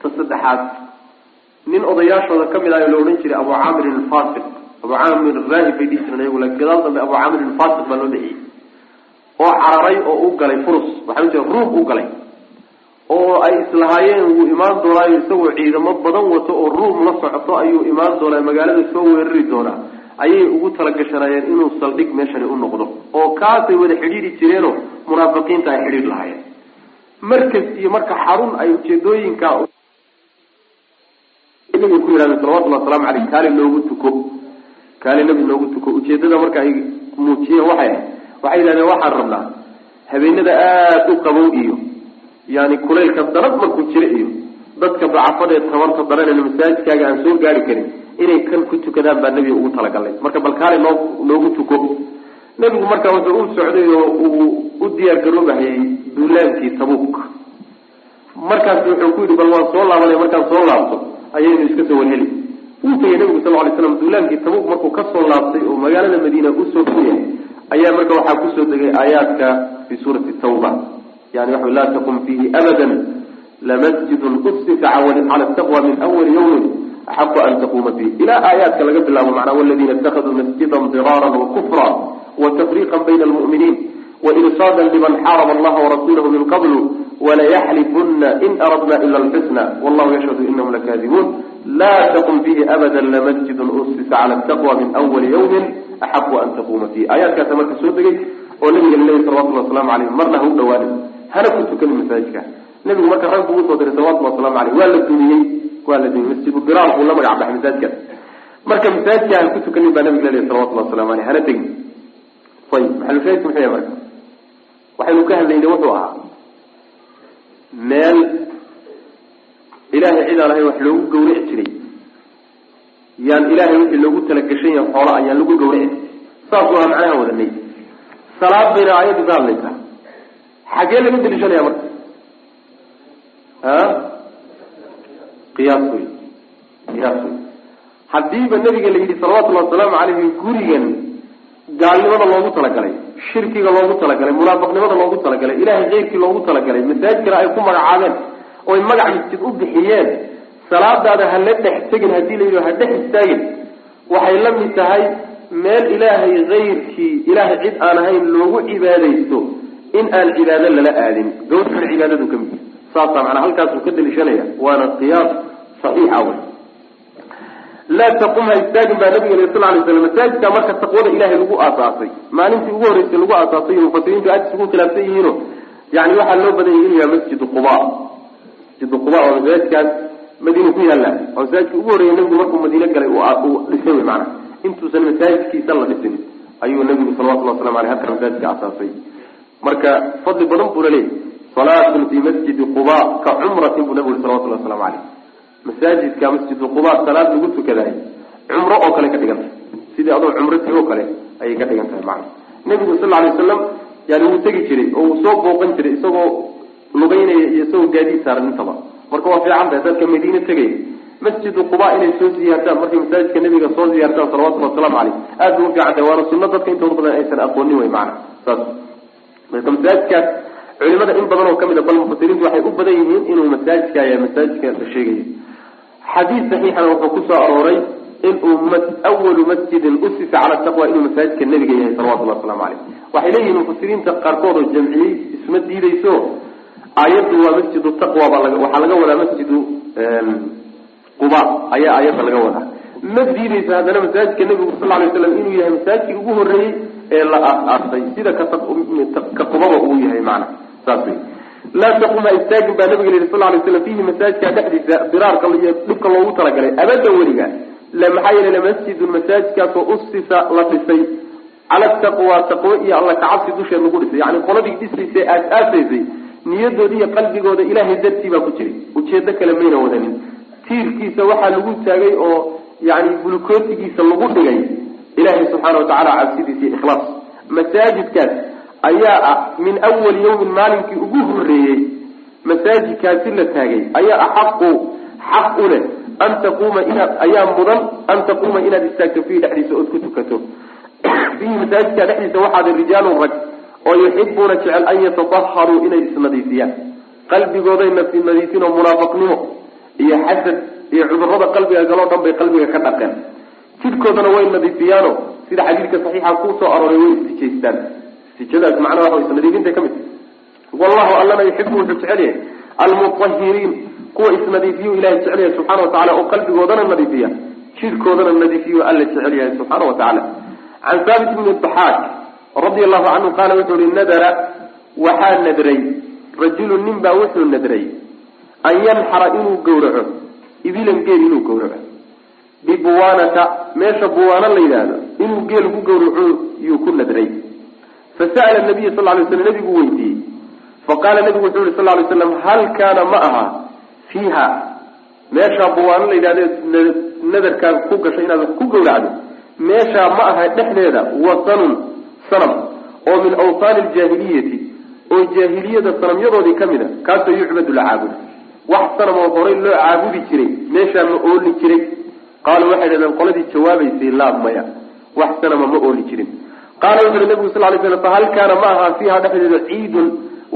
Speaker 2: ta saddexaad nin odayaashooda ka mid ah oo la odhan jiray abu caamirin alfasiq. Abu caamir raahib bay dhihi jireen ayagu la gadaal dambe abu caamirin alfasiq baa loo dhexiyey oo cararay oo u galay furus waxaa jira ruum u galay. Oo ay islahaayeen wuu imaan doonaayo isagoo ciidamo badan wato oo ruum la socoto ayuu imaan doonaa magaalada soo weerari doonaa. Ayay ugu talagashanaayeen inuu saldhig meeshani u noqdo. Oo kaasay wada xidhiiri jireenoo munaafiqiinta ay xidhiir lahaayeen. Markas iyo marka xarun ay ujeedooyinka nabiga ku yidhahdeen salawatullahi wasalaamu caleyh kaali noogu tuko. Kaali nabi noogu tuko. Ujeedada marka ay muujiyeen waxay ahayd waxay yidhahdeen waxaan rabnaa habeenada aada u qabow iyo yani kulaylka darad markuu jiro iyo dadka dacafadee tabarta daranayna masaajidkaaga aan soo gaari karin inay kan ku tukadaan baa nebiga ugu talagalay. Marka bal kaali noo noogu tuko. Nebigu marka wuxuu u socday oo uu u diyaar garoobahayay duulaankii tabuuk. Markaas wuxuu ku yidhi bal waan soo laabanay markaan soo laabto ayaynu iska soo warheli wuu tegay nabigu sal lay slam duulaankii tabuuk markuu ka soo laabtay oo magaalada madiina u soo fuyay ayaa marka waxaa ku soo degay aayaadka fi suurati tawba. Yani waxa laa taqum fiihi abada lamasjidun usisa cala taqwa min awali yawmin axaqu an taquuma fiih ilaa aayaadka laga bilaabo macnaa waladiina itakaduu masjidan diraaran wakufra watafriqa bayna almu'miniin wairsaada liman xaaraba allaha warasuulahu min qablu walayaxlifuna in aradna ila alxusna wallahu yashhadu inahum lakadibuun laa taqum fiihi abada lamasjidun usisa cala taqwa min awali yawmin axaqu an taquuma fiih aayaadkaasa marka soo degay oo nabiga laleeyay salawatulli waslamu caleyh marna ha u dhawaanin hana ku tukanin masaajidka nabigu marka rag buu u soo diray salawatulli waslamu aleyh waa la dumiyey waa la dumiyey masjidu biraal la magac masaajidkaas marka masaajidka aan ku tukanin baa nabiga laleeyay salawatulli waslamu aleyh hana tegin ayib maxalushaahidku muxuu marka waxaynu ka hadlaynay wuxuu ahaa meel ilaahay cid aan wax loogu gawrici jiray. Yaan ilaahay wixii loogu talagashan yahay xoola ayaan lagu gawrici saasuu aha macnaha wadanay salaad bayna aayaddu ka hadlaysaa xagee laga deliishanaya marka? A qiyaas wey qiyaas wey haddiiba nabiga la yidhi salawatullahi wasalaamu caleyhi gurigan gaalnimada loogu talagalay shirkiga loogu talagalay munaafiqnimada loogu talagalay ilahay keyrkii loogu talagalay masaajidkana ay ku magacaabeen oy magac masjid u bixiyeen salaadaada ha la dhex tegin haddii la yidhi ha dhex istaagin waxay la mid tahay meel ilaahay kayrkii ilaahay cid aan ahayn loogu cibaadaysto in aan cibaado lala aadin. Gawrkan cibaadadu ka mid saasaa manaa halkaasuu ka daliishanaya waana qiyaas saxiixa wey laa taqum istaagin baa nabiga yiri sal lay slam masaajidka marka taqwada ilahay lagu aasaasay. Maalintii ugu horreysay lagu aasaasay mufasiriintu aad isugu khilaafsan yihiino yani waxaa loo badan yahay inuu yahay masjidu quba. Masjidu quba waa masaajidkaas madiina ku yaalla. Waa masaajidka ugu horreeyay nabigu markuu madiine galay dhisay wey maana intuusan masaajidkiisa la dhisin ayuu nabigu salawatulli waslamu aleyh halkaa masaajidka aasaasay. Marka fadli badan buu laleeyahy salaatun fii masjidi quba ka cumratin buu nabigu yuri salawatullahi waslamu aleyh masaajidka masjidu quba salaad lagu tukadaay cumro oo kale ka dhigantay sidii adoo cumro tigi oo kale ayay ka dhigan tahay macana nebigu sal alay waslam yani wuu tegi jiray oo uu soo booqan jiray isagoo lugeynaya iyo isagoo gaadiid saaran intaba. Marka waa fiican tahay dadka madiine tegay. Masjidu quba inay soo ziyaartaan markay masaajidka nabiga soo ziyaartaan salawatulli wasalaamu caleyh aad bay ufiican tahay waana sunno dadka intooda badan aysan aqoonin wey macana saas. Marka masaajidkaas culimada in badan oo ka mid a bal mufasiriintu waxay u badan yihiin inuu masaajidka ya masaajidka la sheegayo xadiis saxiixana wuxuu ku soo arooray inuu awalu masjidin usisa cala taqwa inuu masaajidka nebiga yahay salawatulli waslamu caleyh waxay leeyihiin mufasiriinta qaarkood oo jamciyey isma diideyso aayaddu waa masjidu taqwa baa waxaa laga wadaa masjidu quba ayaa aayadda laga wadaa. Ma diideysa haddana masaajidka nebigu sal lay slam inuu yahay masaajidkii ugu horreeyey ee la aas-aasay sida ka qubaba uu yahay macana saas wey laa taquma istaagin baa nabiga yihi sal lay slam fiihi masaajidka dhexdiisa biraarka iyo dhibka loogu talagalay. Abada weliga maxaa yeele lamasjidun masaajidkaasoo usisa la dhisay. Cala taqwa taqwo iyo alla kacabsi dusheed lagu dhisay. Yani qoladii dhisaysay aas-aasaysay niyadooda iyo qalbigooda ilaahay dartii baa ku jiray ujeedo kale mayna wadanin. Tiirkiisa waxaa lagu taagay oo yani bulukootigiisa lagu dhigay ilaahay subxaana watacaala cabsidiisa iyo ikhlaas. Masaajidkaas ayaa ah min awali yawmin maalinkii ugu horreeyey masaajidkaasi la taagay. Ayaa axaqu xaq u leh an taquuma inaad ayaa mudan an taquuma inaad istaagto fiihi dhexdiisa ood ku tukato. [coughs] Fiihi masaajidka dhexdiisa waxaada rijaalun rag oo yuxibuuna jecel an yatadaharuu inay isnadiifiyaan. Qalbigooday nadiifin oo munaafiqnimo iyo xasad iyo cudurrada qalbiga galoo dhan bay qalbiga ka dhaqeen. Jidhkoodana way nadiifiyaano sida xadiidka saxiixa ku soo arooray way istijaystaan istijadaas macnaha waxa isnadiifinta ka mid. Wallahu allana yuxibu wuxuu jecel yahay almutahiriin kuwa isnadiifiyu ilahay jecel yahay wa tacala oo qalbigoodana nadiifiya jidhkoodana nadiifiyu alla jecel yahay subxaana wa tacaala. Can thaabit bni daxaak radia allahu canhu qaala wuxuu ihi nadara waxaa nadray rajulu nin baa wuxuu nadray an yanxara inuu gowraco ibilan geel inuu gowraco. Bibuwaanata meesha buwaana la yidhaahdo inuu geel ku gowraco yuu ku nadray fasa'ala nabiya sal lay slam nabigu weydiiyey faqaala nabigu wuxuu yihi sal lay slam hal kaana ma aha fiiha meeshaa buwaano la yidhahde nadarkaa ku gashay inaad wax ku gowracdo meeshaa ma aha dhexdeeda wasanun sanam oo min awsaani aljaahiliyati oo jaahiliyada sanamyadoodii ka mid a kaasoo yucbadu la caabudo wax sanam oo horay loo caabudi jiray meeshaa ma ooli jiray qaaluu waxay dhahdeen qoladii jawaabaysay laa maya wax sanama ma ooli jirin qaala wuxu uhi nabigu sal lay slam fahal kaana ma ahaa fiiha dhexdeeda ciidun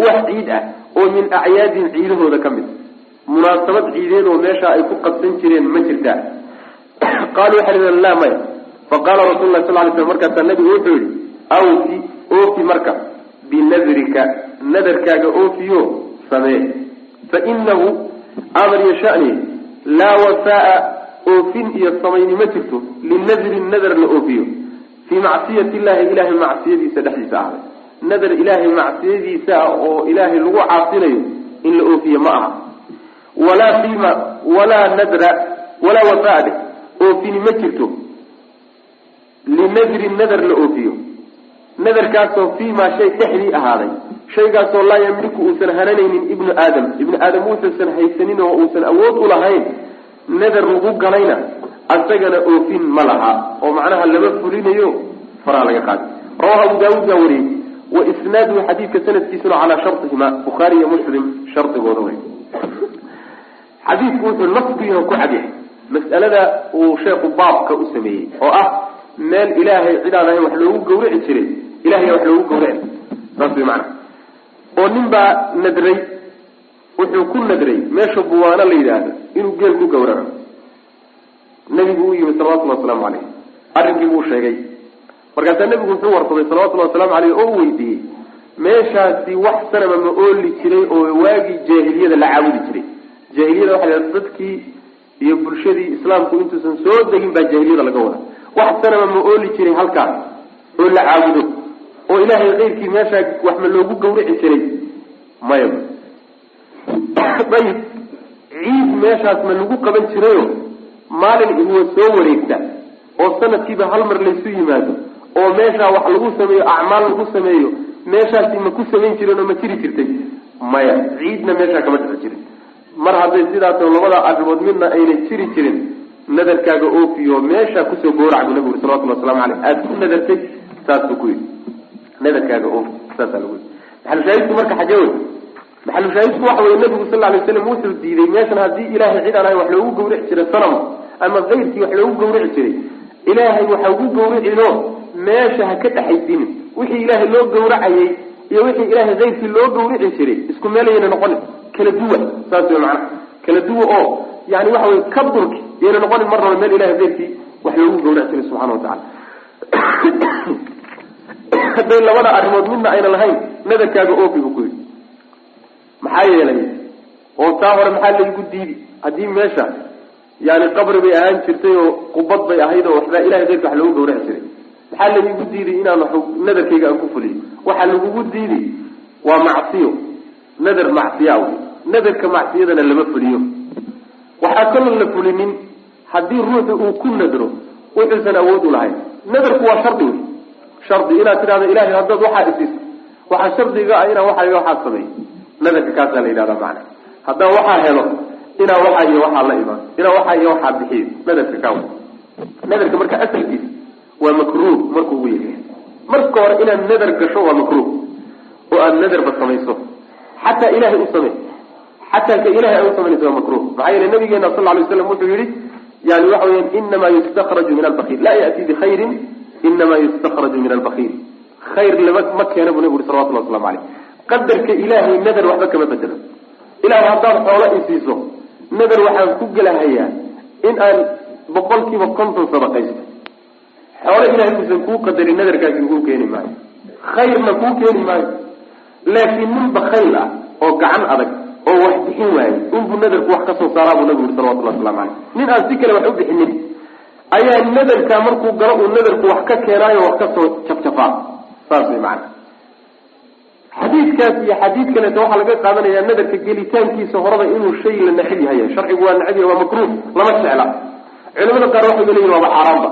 Speaker 2: wax ciid ah oo min acyaadin ciidahooda ka mid munaasabad ciideed oo meesha ay ku qabsan jireen ma jirtaa qaaluu waxay dhahdeen laa maya faqaala rasul lah sal lay slam markaasaa nabigu wuxuu yihi awfi oofi marka binadrika nadarkaaga oofiyo samee fainahu amar iyo shani laa wafaa oofin iyo samayni ma jirto linadrin nadar la oofiyo fii macsiyati illahi ilahay macsiyadiisa dhexdiisa ahday nadar ilaahay macsiyadiisa ah oo ilaahay lagu caasinayo in la oofiyo ma aha. Walaa fima walaa nadra walaa wafaa dheh oofini ma jirto. Linadrin nadar la oofiyo. Nadarkaasoo fiimaa shay dhexdii ahaaday. Shaygaasoo laa yamliku uusan hananaynin ibnu aadam. Ibnu aadam uusansan haysanin oo uusan awood u lahayn. Nadar lagu galayna asagana oofin ma laha oo macnaha lama fulinayo faraha laga qaadi. Rawahu abu daawuud baa wariyey wa isnaaduhu xadiidka sanadkiisuna calaa shartihima bukhaari iyo muslim shardigooda wey xadiidku wuxuu nafkiina ku cadyahay mas'alada uu sheekhu baabka u sameeyey oo ah meel ilaahay cid aan ahayn wax loogu gawrici jiray ilahay wax loogu gawrici saas way macana oo nin baa nadray wuxuu ku nadray meesha buwaano la yidhaahdo inuu geel ku gawraco nabigu u yimi salawatullhi wasalaamu caleyh arrinkii buu sheegay. Markaasaa nebigu wuxuu warsaday salawatullahi wasalaamu caleyh oo u weydiiyey meeshaasi wax sanama ma ooli jiray oo waagii jaahiliyada la caabudi jiray. Jaahiliyada waxa la dadkii iyo bulshadii islaamku intuusan soo degin baa jaahiliyada laga wada wax sanama ma ooli jiray halkaas oo la caabudo oo ilaahay keyrkii meeshaa wax ma loogu gawrici jiray. Maya [coughs] ayib ciid meeshaas ma lagu qaban jirayo maalin ihuwa soo wareegta oo sanadkiiba hal mar laysu yimaado oo meeshaa wax lagu sameeyo acmaal lagu sameeyo meeshaasi ma ku samayn jireen oo ma jiri jirtay? Maya ciidna meeshaa kama dhici jirin. Mar hadday sidaas labada arrimood midna ayna jiri jirin nadarkaaga oofiyo meesha ku soo gowrac buu nabigu salawatulli waslamu aleyh aada ku nadartay saas buu ku yidhi. Nadarkaaga oofi saasaa lagu yidhi. Maxalushaahidku marka xagee wey maxalushaahidku waxa weye nabigu sal lay slam wuxuu diiday meeshan haddii ilaahay cid aan wax loogu gawrici jiray sanam ama kayrkii wax loogu gawrici jiray ilaahay waxa ugu gawricino meesha ha ka dhexaysinin wixii ilaahay loo gawracayay iyo wixii ilaahay kayrkii loo gawrici jiray isku meelayayna noqonin kala duwa saas wey macana kala duwa oo yani waxa wey ka durki yayna noqonin mar raba meel ilahay kayrkii wax loogu gawraci jiray subxana wa tacala [coughs] hadday labada arrimood midna ayna lahayn nadarkaaga oofi buu ku yidhi maxaa yeelay oo taa hore maxaa laygu diidi haddii meesha yani qabri bay ahaan jirtay oo qubad bay ahayd oo waxbaa ilahay keyrka wax loogu gawraci jiray. Maxaa laygu diiday inaan nadarkayga aan ku fuliyo waxaa lagugu diidi waa macsiyo. Nadar macsiya wey. Nadarka macsiyadana lama fuliyo. Waxaa kaloo la fulinin haddii ruuxu uu ku nadro wuxuusan awood u lahayn. Nadarku waa shardi wey. Shardi inaad tidhahdo ilahay haddaad waxaa isiiso waxaa shardiga ah inaan waxaa waxaa sameeyo nadarka kaasaa la yidhahdaa macana haddaan waxaa helo inaan waxaa iyo waxaa la imaan inaan waxaa iyo waxaa bixiyo nadarka kaawa nadarka marka asalkiisa waa makruuh markuu ugu yaryahay marka hore inaad nadar gasho waa makruuh. Oo aad nadarba samayso xataa ilahay u samey xataa ka ilahay ay u samaynayso waa makruh maxaa yeele nabigeena sal lay slam wuxuu yihi yani waxa weya inamaa yustakraju min albakiil laa yati bikhayrin inamaa yustakraju min albakiil khayr lama ma keena buu nabigu uri salawatullah waslamu aleyh qadarka ilaahay nadar waxba kama bedelo. Ilahay haddaad xoolo isiiso nadar waxaan ku gelahayaa in aan boqol kiiba konton sadaqaysto. Xoolo ilahay uusan kuu qadarin nadarkaasi kuu keeni maayo. Khayrna kuu keeni maayo. Laakiin nin bakayl ah oo gacan adag oo wax bixin waayey unbuu nadarku wax ka soo saaraa buu nabigu uri salawatullah waslamu aleyh nin aan si kale wax u bixinin ayaa nadarka markuu galo uu nadarku wax ka keenaayo wax ka soo jafjafaa. Saas way macana xadiidkaas iyo xadiid kaleeto waxaa laga qaadanayaa nadarka gelitaankiisa horaba inuu shay la necab yahay. Sharcigu waa necab yahay waa makruuh lama jecla. Culamada qaar waxay leeyihiin waaba xaaraamba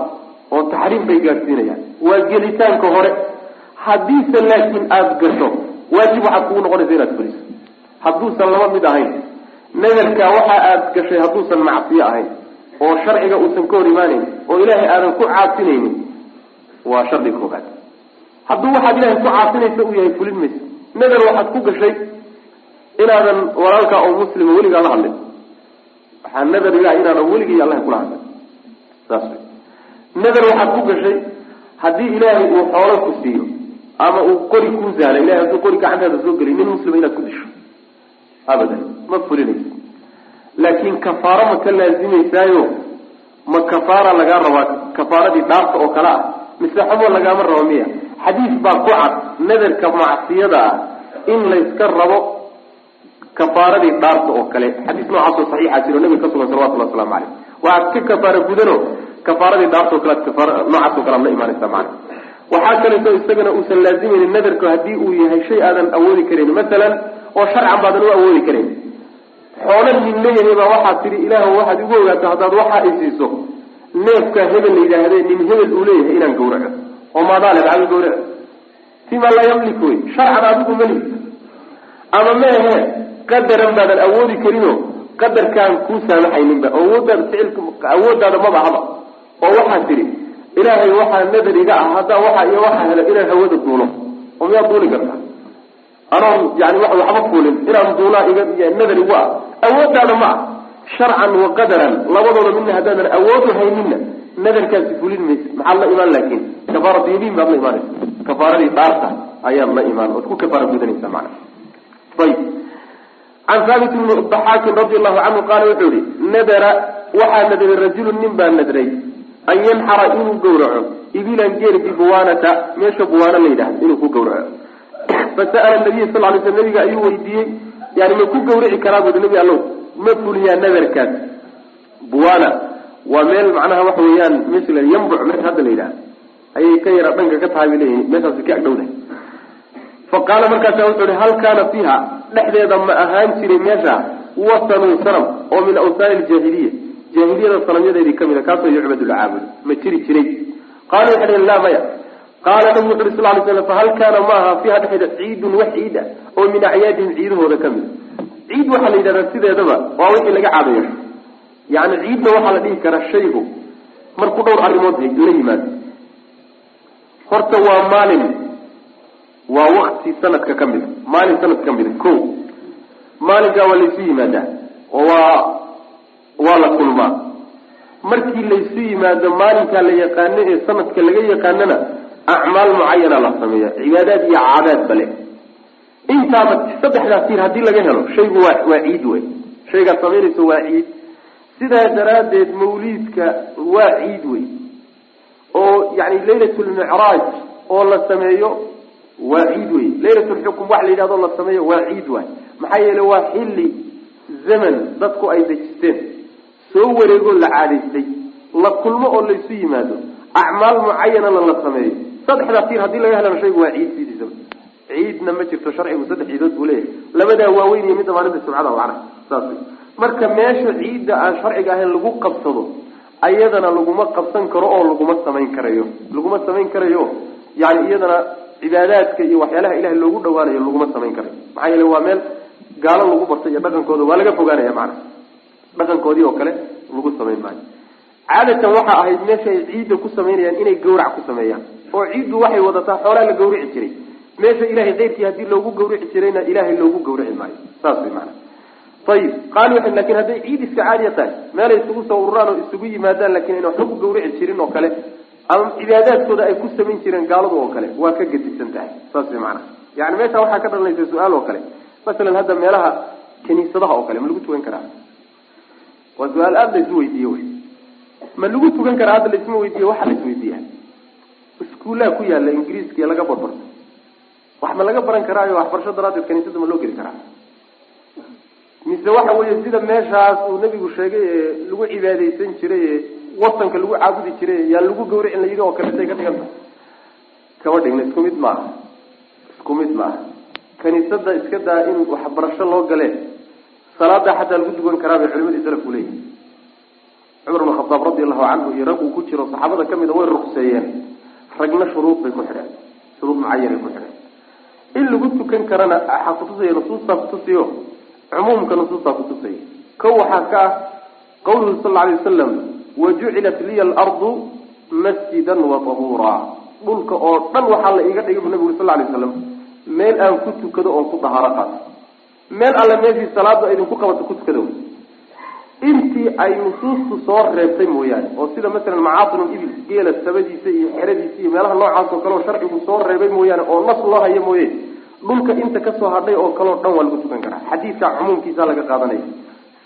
Speaker 2: oo taxriim bay gaadhsiinayaan waa gelitaanka hore. Haddiise laakiin aada gasho waajib waxaad kugu noqonaysa inaad fuliso. Hadduusan laba mid ahayn. Nadarka waxa aad gashay hadduusan macsiyo ahayn oo sharciga uusan ka hor imaanayn oo ilaahay aadan ku caasinaynin waa shardiga koobaad hadduu waxaad ilahay ku caasinaysa uu yahay fulin maysa nadar waxaad ku gashay inaadan walaalkaa oo muslima weligaa la hadlin. Waxaa nadar ilah inaana weligay allaha kula hadlay saas wey nadar waxaad ku gashay haddii ilaahay uu xoolo ku siiyo ama uu qori kuu sahla ilahay hadduu qori gacantaada soo geliy nin muslima inaad ku disho abadan ma fulinaysa laakiin kafaaro ma ka laazimaysaayo ma kafaara lagaa rabaa kafaaradii dhaafta oo kale ah mise xumo lagaama rabo miya. Xadiis baa ku cad nadarka macsiyada ah in layska rabo kafaaradii dhaarta oo kale. Xadiis noocaasoo saxiixa jiro nabiga ka sugan salawatullah waslamu caleyh waxaad ka kafaara gudano kafaaradii dhaarta o kale kafaar noocaas o kale ad imaanaysa macana waxaa kaleeto isagana uusan laazimaynin nadarku haddii uu yahay shay aadan awoodi karayn masalan oo sharcan baadan u awoodi karayn xoolo nin leeyahay baa waxaad tidhi ilaah waxaad igu ogaato haddaad waxa ay siiso neefka hebel la yidhaahde nin hebel uu leeyahay inaan gawraco oo maadaale maxaa gawraco fima laa yamlik wey sharcan adigu mali ama meehe qadaran baadan awoodi karino qadarkaan kuu saamaxayninba awoodaada ficilka awooddaada maba haba. oo waxaad tidhi ilaahay waxaa nadar iga ah haddaa waxa iyo waxaa helo inaan hawada duulo oo miyaad duuli kartaa anoon yani wa waxba fuulin. Inaan duulaa iga nadar igu ah. Awooddaada ma ah sharcan wa qadaran labadooda midna haddaadan awoodu hayninna nadarkaasi fulin maysa maxaad la imaan laakin kafaarat yamiin baad la imaanaysa kafaaradii dhaarta ayaad la imaan ood ku kafaara gudanaysa mana ayib. Can haabit bni daxaakin radi allahu canhu qaala wuxuu yihi nadara waxaa nadray rajulun nin baa nadray an yanxara inuu gawraco ibilan geer bibuwaanata meesha buwaana la yidhahdo inuu ku gawraco [clears throat] fasa'ala nabiya sal lay sl nabiga ayuu weydiiyey yani ma ku gawrici karaa bui nabi allow ma fuliyaa nadarkaas. Buwana waa meel macnaha waxa weeyaan meesha la yambuc meesha hadda la yidhaha ayay ka yara dhanka ka tahay bay leeyihiin meeshaasi ka agdhowdahay fa qaala markaasa wuxuu ihi hal kaana fiiha? Dhexdeeda ma ahaan jiray meesha wasanun sanam oo min awsaani ljaahiliya jaahiliyada sanamyadeedii ka mid a kaasoo yucbadu ma jiri jiray. Qaala waxay dhaheen laa maya. Qaala nabigu wuxu uri sal lay slam fahal kaana maaha fiiha dhexdeeda ciidun wax ciid ah oo min acyaadihim ciidahooda ka mid a ciid waxaa la yidhahdaa sideedaba waa wixii laga caadayo yani ciidna waxaa la dhihi karaa shaygu markuu dhowr arrimood la yimaado. Horta waa maalin waa wakti sanadka ka mida maalin sanadka ka mida ko maalinkaa waa laysu yimaadaa oo waa waa la kulmaa. Markii laysu yimaado maalinkaa la yaqaano ee sanadka laga yaqaanona acmaal mucayana la sameeya cibaadaad iyo caadaad bale intaaba saddexdaa tiir haddii laga helo shaygu waa waa ciid wey shaygaad samaynayso waa ciid sidaa daraaddeed mawliidka waa ciid wey oo yani laylatulmicraaj oo la sameeyo waa ciid wey laylatulxukum wax la yidhahdo la sameeyo waa. Ciid waay maxaa yeele waa xilli zaman dadku ay dejisteen soo wareegoo la caadaystay la kulmo oo laysu yimaado. Acmaal mucayanana la sameeyo. Saddexdaa tiir haddii laga helana shaygu waa ciid sidiisaba ciidna ma jirto sharcigu saddex ciidood buu leeyahay. Labadaa waaweyn iyo midda maalinta subcada macnaha saas marka meesha ciidda aan sharciga ahayn lagu qabsado ayadana laguma qabsan karo oo laguma samayn karayo. Laguma samayn karayo yani iyadana cibaadaadka iyo waxyaalaha ilahay loogu dhawaanayo laguma samayn karayo. Maxaa yeele waa meel gaalo lagu bartay iyo dhaqankooda waa laga fogaanaya macnaha dhaqankoodii oo kale lagu samayn maayo. Caadatan waxaa ahayd meesha ay ciidda ku samaynayaan inay gawrac ku sameeyaan. Oo ciiddu waxay wadataa xoolaa la gawrici jiray meesha ilahay keyrkii haddii loogu gawrici jirayna ilaahay loogu gawrici maayo. Saas way maanaa ayib waxay laakiin hadday ciid iska caadiya tahay meelay isugu soo ururaan oo isugu yimaadaan laakiin ayna waxba ku gawrici jirin oo kale ama cibaadaadkooda ay ku samayn jireen gaaladu oo kale waa ka gedisan tahay. Saas way maanaa yani meesha waxaa ka dhalanaysa su'aal oo kale. Masalan hadda meelaha kaniisadaha oo kale ma lagu tukan karaa? Waa su'aal aada la isu weydiiye wy ma lagu tukan karaa hadda laisma weydiiye? Waxa la isweydiiya iskuullaha ku yaalla ingiriiska laga barbarto wax ma laga baran karaayo waxbarasho daraaddeed kaniisada ma loo geli karaa. Mise waxa weeye sida meeshaas uu nabigu sheegay ee lagu cibaadaysan jiray ee wasanka lagu caabudi jiray yaa lagu gawricin la yidhi oo kaleetay ka dhigan tahay kama dhigna isku mid maaha. Isku mid maaha. Kaniisada iska daa in waxbarasho loo galee salaada xataa lagu dugan karaa bay culimadii salafku leeyihiin cumar bn khadaab radi allahu canhu iyo rag uu ku jiro saxaabada ka mid a way ruqseeyeen. Ragna shuruud bay ku xidheen shuruud mucayanay ku xidheen in lagu tukan karana waxaa kutusaya nusuustaa kutusiyo cumuumka nusuustaa kutusaya ko waxaa ka ah qawluhu sal alay wasalam wajucilat liya alardu masjidan wa tahuura. Dhulka oo dhan waxaa la iiga dhigay bu nabigu sal lay slam meel aan ku tukado oon ku dahaaro qaato meel alle meeshii salaada idinku qabato ku tukada intii ay nusuustu soo reebtay mooyaane oo sida masalan macaatinu ibil geela sabadiisa iyo xeradiisa iyo meelaha noocaas oo kale oo sharcigu soo reebay mooyaane oo nas loo hayo mooye dhulka inta ka soo hadhay oo kaleo dhan waa lagu tukan karaa. Xadiidka cumuumkiisa laga qaadanaya.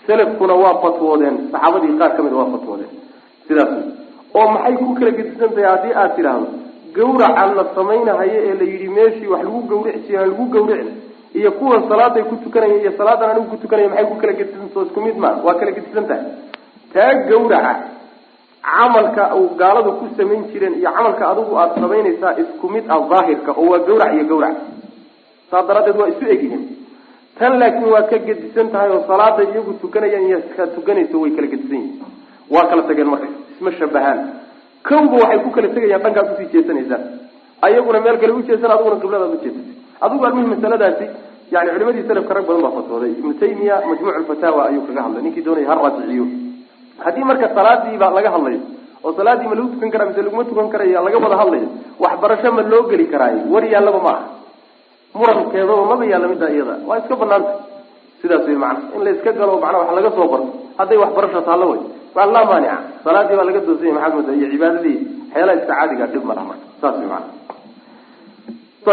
Speaker 2: Selafkuna waa fatwoodeen saxaabadii qaar ka mid waa fatwoodeen. Sidaas oo maxay ku kala gedisan tahay haddii aad tidhaahdo gawraca la samaynahayo ee la yidhi meeshii wax lagu gawrici jiraa lagu gawrici iyo kuwan salaaday ku tukanaya iyo salaadan anigu ku tukanaya maxay ku kala gedisantaho isku mid ma? Waa kala gedisan tahay. Taa gawraca camalka uu gaaladu ku samayn jireen iyo camalka adigu aada samaynaysaa isku mid ah daahirka oo waa gawrac iyo gawrac saas daraaddeed waa isu egyihiin. Tan laakiin waa ka gedisan tahay oo salaada iyagu tukanayaan iyo ka tukanayso way kala gedisan yihiin. Waa kala tageen marka isma shabahaan. Kowba waxay ku kala tegayaan dhankaad u sii jeesanaysaan. Ayaguna meel kale ujeesan adiguna qibladaad ujeesatay adigu almihi masaladaasi yani culimadii salafka rag badan baa fatwooday. Ibnu taymiya majmuuc lfataawa ayuu kaga hadlay. Ninkii doonaya ha raajiciyo haddii marka salaadiiba laga hadlayo oo salaadii ma lagu tukan karaa mise laguma tukan karaya laga wada hadlayo waxbarasho ma loo geli karaayo war yaallaba ma aha murankeedaba maba yaalla middaa iyada waa iska banaanta sidaas wey macana in la iska galo macnaa wax laga soo barto hadday waxbarasho taallo wey waa laa maanica salaadii baa laga doonsanya maxaad moodaa iyo cibaadadii. Waxyaalaha iska caadiga dhib ma laha marka. Saas wey macana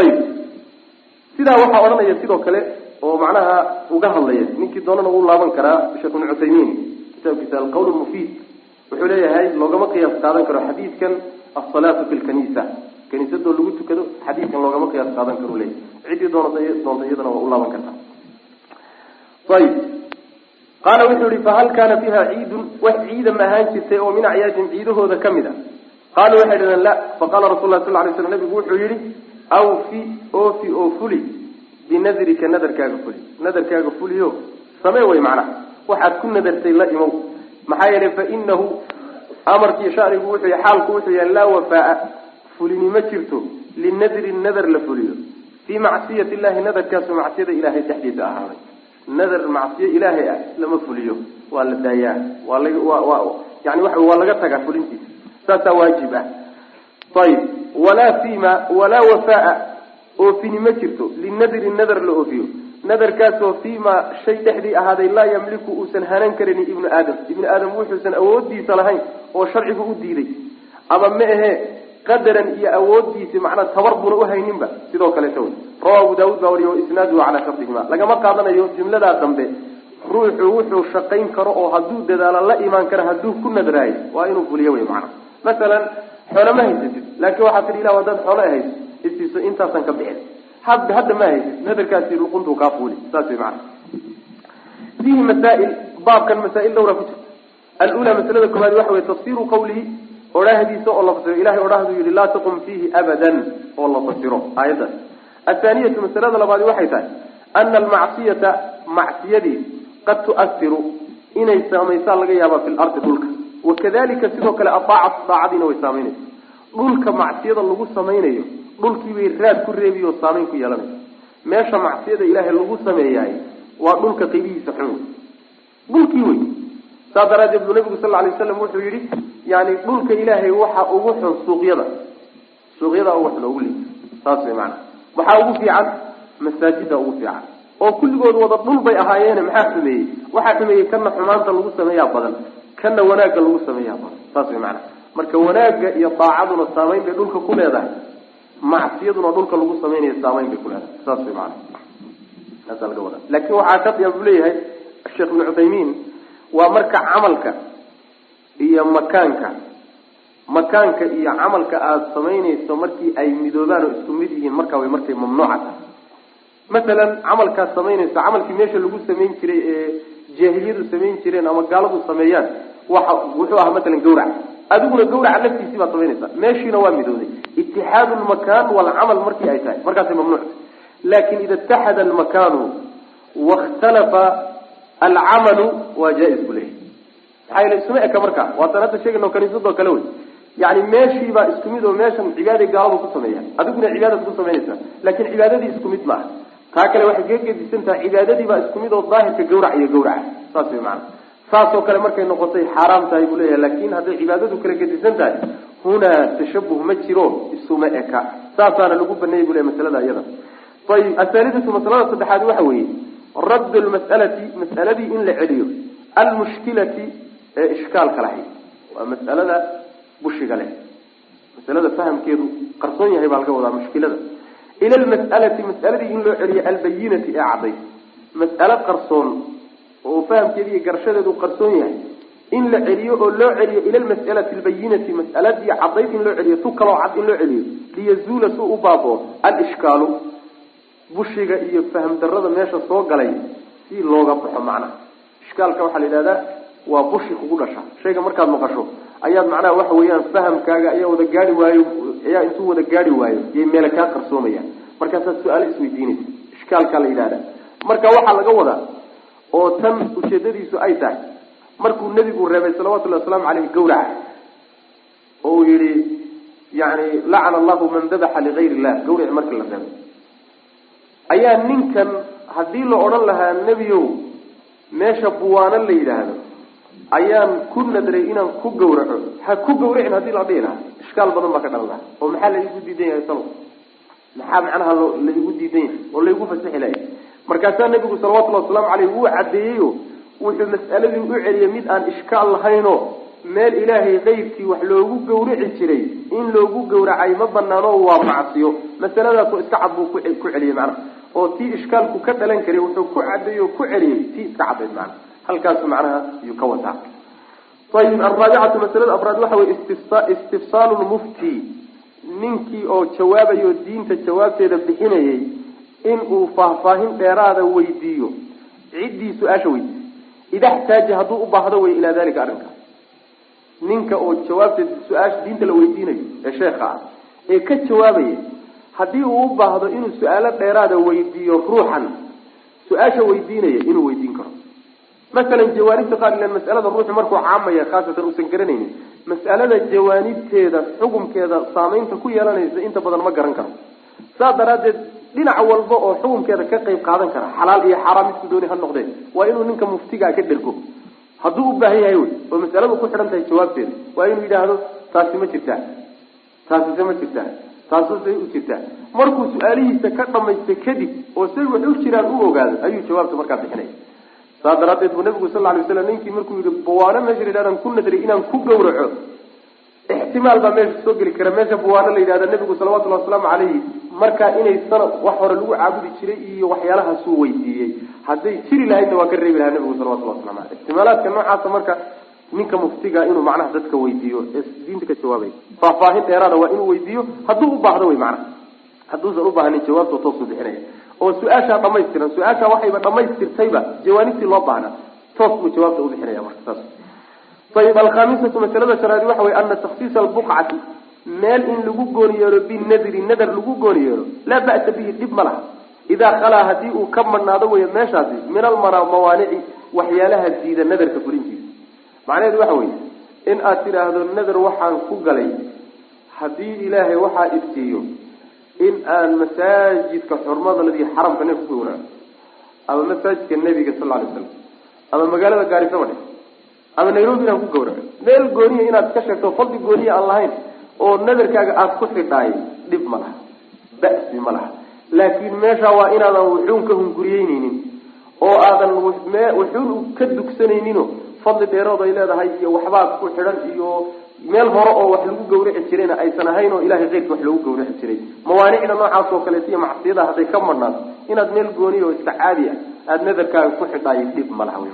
Speaker 2: ayib sidaa waxaa odhanaya sidoo kale oo macnaha uga hadlaya ninkii doonana uu laaban karaa sheekh ibnu cuthaymiin. Kitaabkiisa alqawl mufiid wuxuu leeyahay loogama qiyaas qaadan karo xadiidkan asalaatu fi lkanisa kaniisadoo lagu tukado xadiidkan loogama qiyaas qaadan karo leeyahy ciddii doonata doonta iyadana waa u laaban kartaa ayib. Qaala wuxuu yihi fahal kaana fiiha ciidun? Wax ciida ma ahaan jirtay oo min acyaadin ciidahooda ka mid a. Qaaluu waxay dhahdeen la. Faqala rasul lah sal lay slam nabigu wuxuu yihi awfi oofi oo fuli binadrika nadarkaaga fuli. Nadarkaaga fuliyo samee way macnaha waxaad ku nadartay la imow. Maxaa yeelay fa inahu amarkii shanigu wuxuu xaalku wuxuu yahay laa wafaa fulini ma jirto linadri nadar la fuliyo. Fii macsiyati illahi nadarkaasu macsiyada ilahay dhexdiisa ahaaday. Nadar macsiyo ilaahay ah lama fuliyo. Waa la daayaa. Waa laga waa waa yani waxa waa laga tagaa fulintiisa. Saasaa waajib ah ayib walaa fima walaa wafaa oofini ma jirto. Linadri nadar la oofiyo. Nadarkaasoo fiima shay dhexdii ahaaday laa yamliku uusan hanan karin ibnu aadam. Ibnu aadam wuxuusan awoodiisa lahayn oo sharcigu u diiday. Ama ma ahee qadaran iyo awoodiisi macnaa tabar buna uhayninba sidoo kaleeta wey rawa abu daawud baa wariya isnaaduhu calaa shardihima. Lagama qaadanayo jumladaa dambe ruuxu wuxuu shaqayn karo oo hadduu dadaalo la imaan karo hadduu ku nadraayo. Waa inuu fuliyo wey macana masalan xoolo ma haysatid laakiin waxaa tidhi ilah haddaad xoolo hayso isiiso intaasan ka bixin. Had hadda ma haysid. Nadarkaasi luquntuu kaa fuuli saas wey macana fiihi masaa'il baabkan masaa'il dhowra ku jirta. Alula masalada koowaad waxa wey tafsiru qawlihi odhaahdiisa oo la fasiro. Ilahay odhahduu yihi laa taqum fiihi abadan oo la fasiro aayaddaas athaaniyatu masalada labaadi waxay tahay ana almacsiyata macsiyadii qad tu'asiru inay saamaysaa laga yaaba fi lardi dhulka wakadalika sidoo kale adaacatu daacadiina way saamaynaysa. Dhulka macsiyada lagu samaynayo dhulkiibay raad ku reebiy oo saamayn ku yeelanaysa. Meesha macsiyada ilaahay lagu sameeyahay waa dhulka qibihiisa xun. Wey dhulkii wey saas daraaddeed buu nabigu sal alay waslam wuxuu yihi yani dhulka ilaahay waxa ugu xun suuqyada. Suuqyada ugu xun ugu liita saas way maana waxaa ugu fiican masaajida ugu fiican. Oo kulligood wada dhul bay ahaayeene maxaa xumeeyey? Waxaa xumeeyey kana xumaanta lagu sameeyaa badan kana wanaagga lagu sameeyaa badan saas way maana marka wanaagga iyo daacaduna saamayn bay dhulka ku leedahay. Macsiyaduna dhulka lagu samaynayo saamayn bay ku leedahay. Saas way maana saasa laga wada. Laakin waxaa shardiga buu leeyahay sheekh ibnu cuthaymiin waa marka camalka iyo makaanka. Makaanka iyo camalka aada samaynayso markii ay midoobaan oo isku mid yihiin markaa way markay mamnuuca tahay masalan camalkaad samaynayso camalkii meesha lagu samayn jiray ee jaahiliyadu samayn jireen ama gaaladu sameeyaan waxa wuxuu ahaa masalan gawrac. Adiguna gawraca laftiisii baad samaynaysaa meeshiina waa midooday. Itixaadu lmakaan walcamal markii ay tahay. Markaasay mamnuuc tahay. Lakin ida itaxada almakaanu wakhtalafa alcamalu waa jaa-is bu leeyahy maxaa yeele isuma eka markaa waatan hadda sheegayno kaniisadoo kale wey. Yani meeshiibaa isku mid oo meeshan cibaaday gaaladu ku sameeyaan. Adiguna cibaadad ku samaynaysaa laakiin cibaadadii isku mid maaha taa kale waxay kaga gedisan tahay cibaadadiibaa isku mid oo daahirka gawrac iyo gawraca. Saas way maana saasoo kale markay noqotay xaaraam tahay buu leeyahay laakiin hadday cibaadadu kala gedisan tahay hunaa tashabuh ma jiro isuma eka. Saasaana lagu baneeyay bu leyahy masalada iyada ayib athaalidatu masalada saddexaad waxa weeye radd lmas'alati mas'aladii in la celiyo almushkilati ee ishkaalka lahayd waa mas'alada bushiga leh. Masalada fahamkeedu qarsoon yahay baa laga wadaa mushkilada ila almas'alati mas'aladii in loo celiyo albayinati ee cadday mas'alo qarsoon oo fahamkeedi iyo garashadeedu qarsoon yahay in la celiyo oo loo celiyo ila almas'alati albayinati mas'aladii caddayd in loo celiyo tu kaloo cad in loo celiyo liyazuula si u baaboo alishkaalu bushiga iyo faham darada meesha soo galay si looga baxo macnaha ishkaalka waxaa la yidhahdaa waa bushi kugu dhasha shayga markaad maqasho ayaad macnaha waxa weeyaan fahamkaaga ayaa wada gaari waayo ayaa intuu wada gaari waayo yay meele kaa qarsoomayaan markaasaad su'aalo isweydiinaysa ishkaalkaa la yidhahda marka waxaa laga wadaa oo tan ujeedadiisu ay tahay markuu nebigu reebay salawatullahi wasalaamu caleyh gawraca oo uu yihi yani lacana allahu man dabaxa ligayr illah gawrici marka la reebay. Ayaa ninkan haddii la odhan lahaa nebiyow meesha buwaano la yidhaahdo ayaan ku nadray inaan ku gawraco ha ku gawracin haddii la dhihi lahaa ishkaal badan baa ka dhalan laha oo maxaa laigu diidan yahay salo? Maxaa macnaha lo diidan yahay? Oo laigu fasaxi lahay markaasaa nebigu salawatullahi wasalaamu caleyh wuu caddeeyeyo. Wuxuu mas'aladii u celiyay mid aan ishkaal lahaynoo meel ilaahay kayrkii wax loogu gawraci jiray in loogu gawracay ma banaano waa macsiyo. Masaladaasoo iska cad buu ku celiyey macnaha. Oo tii ishkaalku ka dhalan karay wuxuu ku cadeeyey oo ku celiyey tii iska caddayd macnaha halkaasu macnaha yuu ka wataa. Ayib alraabicatu masalada afraad waxa weye istifsaalu lmufti ninkii oo jawaabayo diinta jawaabteeda bixinayay in uu faahfaahin dheeraada weydiiyo. Ciddii su'aasha weydiisay ida xtaaja hadduu u baahdo wey ilaa dalika arrinka. Ninka oo jawaabteeda su'aasha diinta la weydiinayo ee sheekha ah ee ka jawaabaya haddii uu u baahdo inuu su'aalo dheeraada weydiiyo ruuxan su'aasha weydiinaya inuu weydiin karo masalan jawaanibta qaar ilan mas'alada ruuxu markuu caamaya khaasatan uusan garanaynin mas'alada jawaanibteeda xukumkeeda saamaynta ku yeelanaysa inta badan ma garan karo. Saas daraaddeed dhinac walba oo xukumkeeda ka qayb qaadan kara xalaal iyo xaaraam midku dooni ha noqdee waa inuu ninka muftigaa ka dhergo hadduu u baahan yahay wey oo masaladu ku xidhan tahay jawaabteeda waa inuu yidhaahdo taasi ma jirtaa taasise ma jirtaa taasuse u jirtaa. Markuu su'aalihiisa ka dhamaysta kadib oo say wax jiraan u ogaado ayuu jawaabta markaa bixinaya saa daraadeed buu nabigu sal ly slam ninkii markuu yihi buwaano meesha la yidhahdan ku nadray inaan ku gawraco ixtimaal baa meesha soo geli kara. Meesha buwaano la yidhahda nabigu salawatullahi wasalaamu calayhi markaa inay sanad wax hore lagu caabudi jiray iyo waxyaalahaasuu weydiiyey. Hadday jiri lahaydna waa ka reebi lahaa nabigu salawatullah waslamu aleyh ixtimaalaadka noocaasa marka ninka muftiga inuu macnaha dadka weydiiyo ee diinta ka jawaabay. Faahfaahin dheeraada waa inuu weydiiyo hadduu u baahdo wey macnaha hadduusan u baahanin jawaabta toosuu bixinaya oo su'aashaa dhamaystiran su'aashaa waxayba dhamaystirtayba jawaanibtii loo baahna. Toos buu jawaabta ubixinaya marka saas. Ayib alkhamisatu masalada shanaadi waxa wey ana taksiisa albuqcati meel in lagu gooni yeelo binadri nadar lagu gooni yeelo laa ba'sa bihi dhib ma laha. Idaa khalaa haddii uu ka madhnaado wey meeshaasi min almawaanici waxyaalaha diida nadarka fulintiisa macnaheedu waxa weye in aad tidhaahdo nadar waxaan ku galay haddii ilaahay waxaa iftiiyo in aan masaajidka xurmada ladii xaramka neef ku gawraco ama masaajidka nebiga sal alay slam ama magaalada gaarisaba dhe ama nairobi inaan ku gawraco meel gooniya inaad ka sheegto fadli gooniya aan lahayn oo nadarkaaga aada ku xidhaay dhib ma laha. Ba'si ma laha. Laakiin meesha waa inaadan wuxuun ka hunguriyeyneynin oo aadan wuxuun ka dugsanayninoo fadli dheerood ay leedahay iyo waxbaad ku xidhan iyo meel hore oo wax lagu gawraci jirayna aysan ahayn oo ilahay keyrka wax lagu gawraci jiray. Mawaanicda noocaas oo kaleeto iyo macsiyada hadday ka madhnaato inaad meel gooniya oo iska caadi ah aada nadarkaaga ku xidhaayo dhib ma laha wy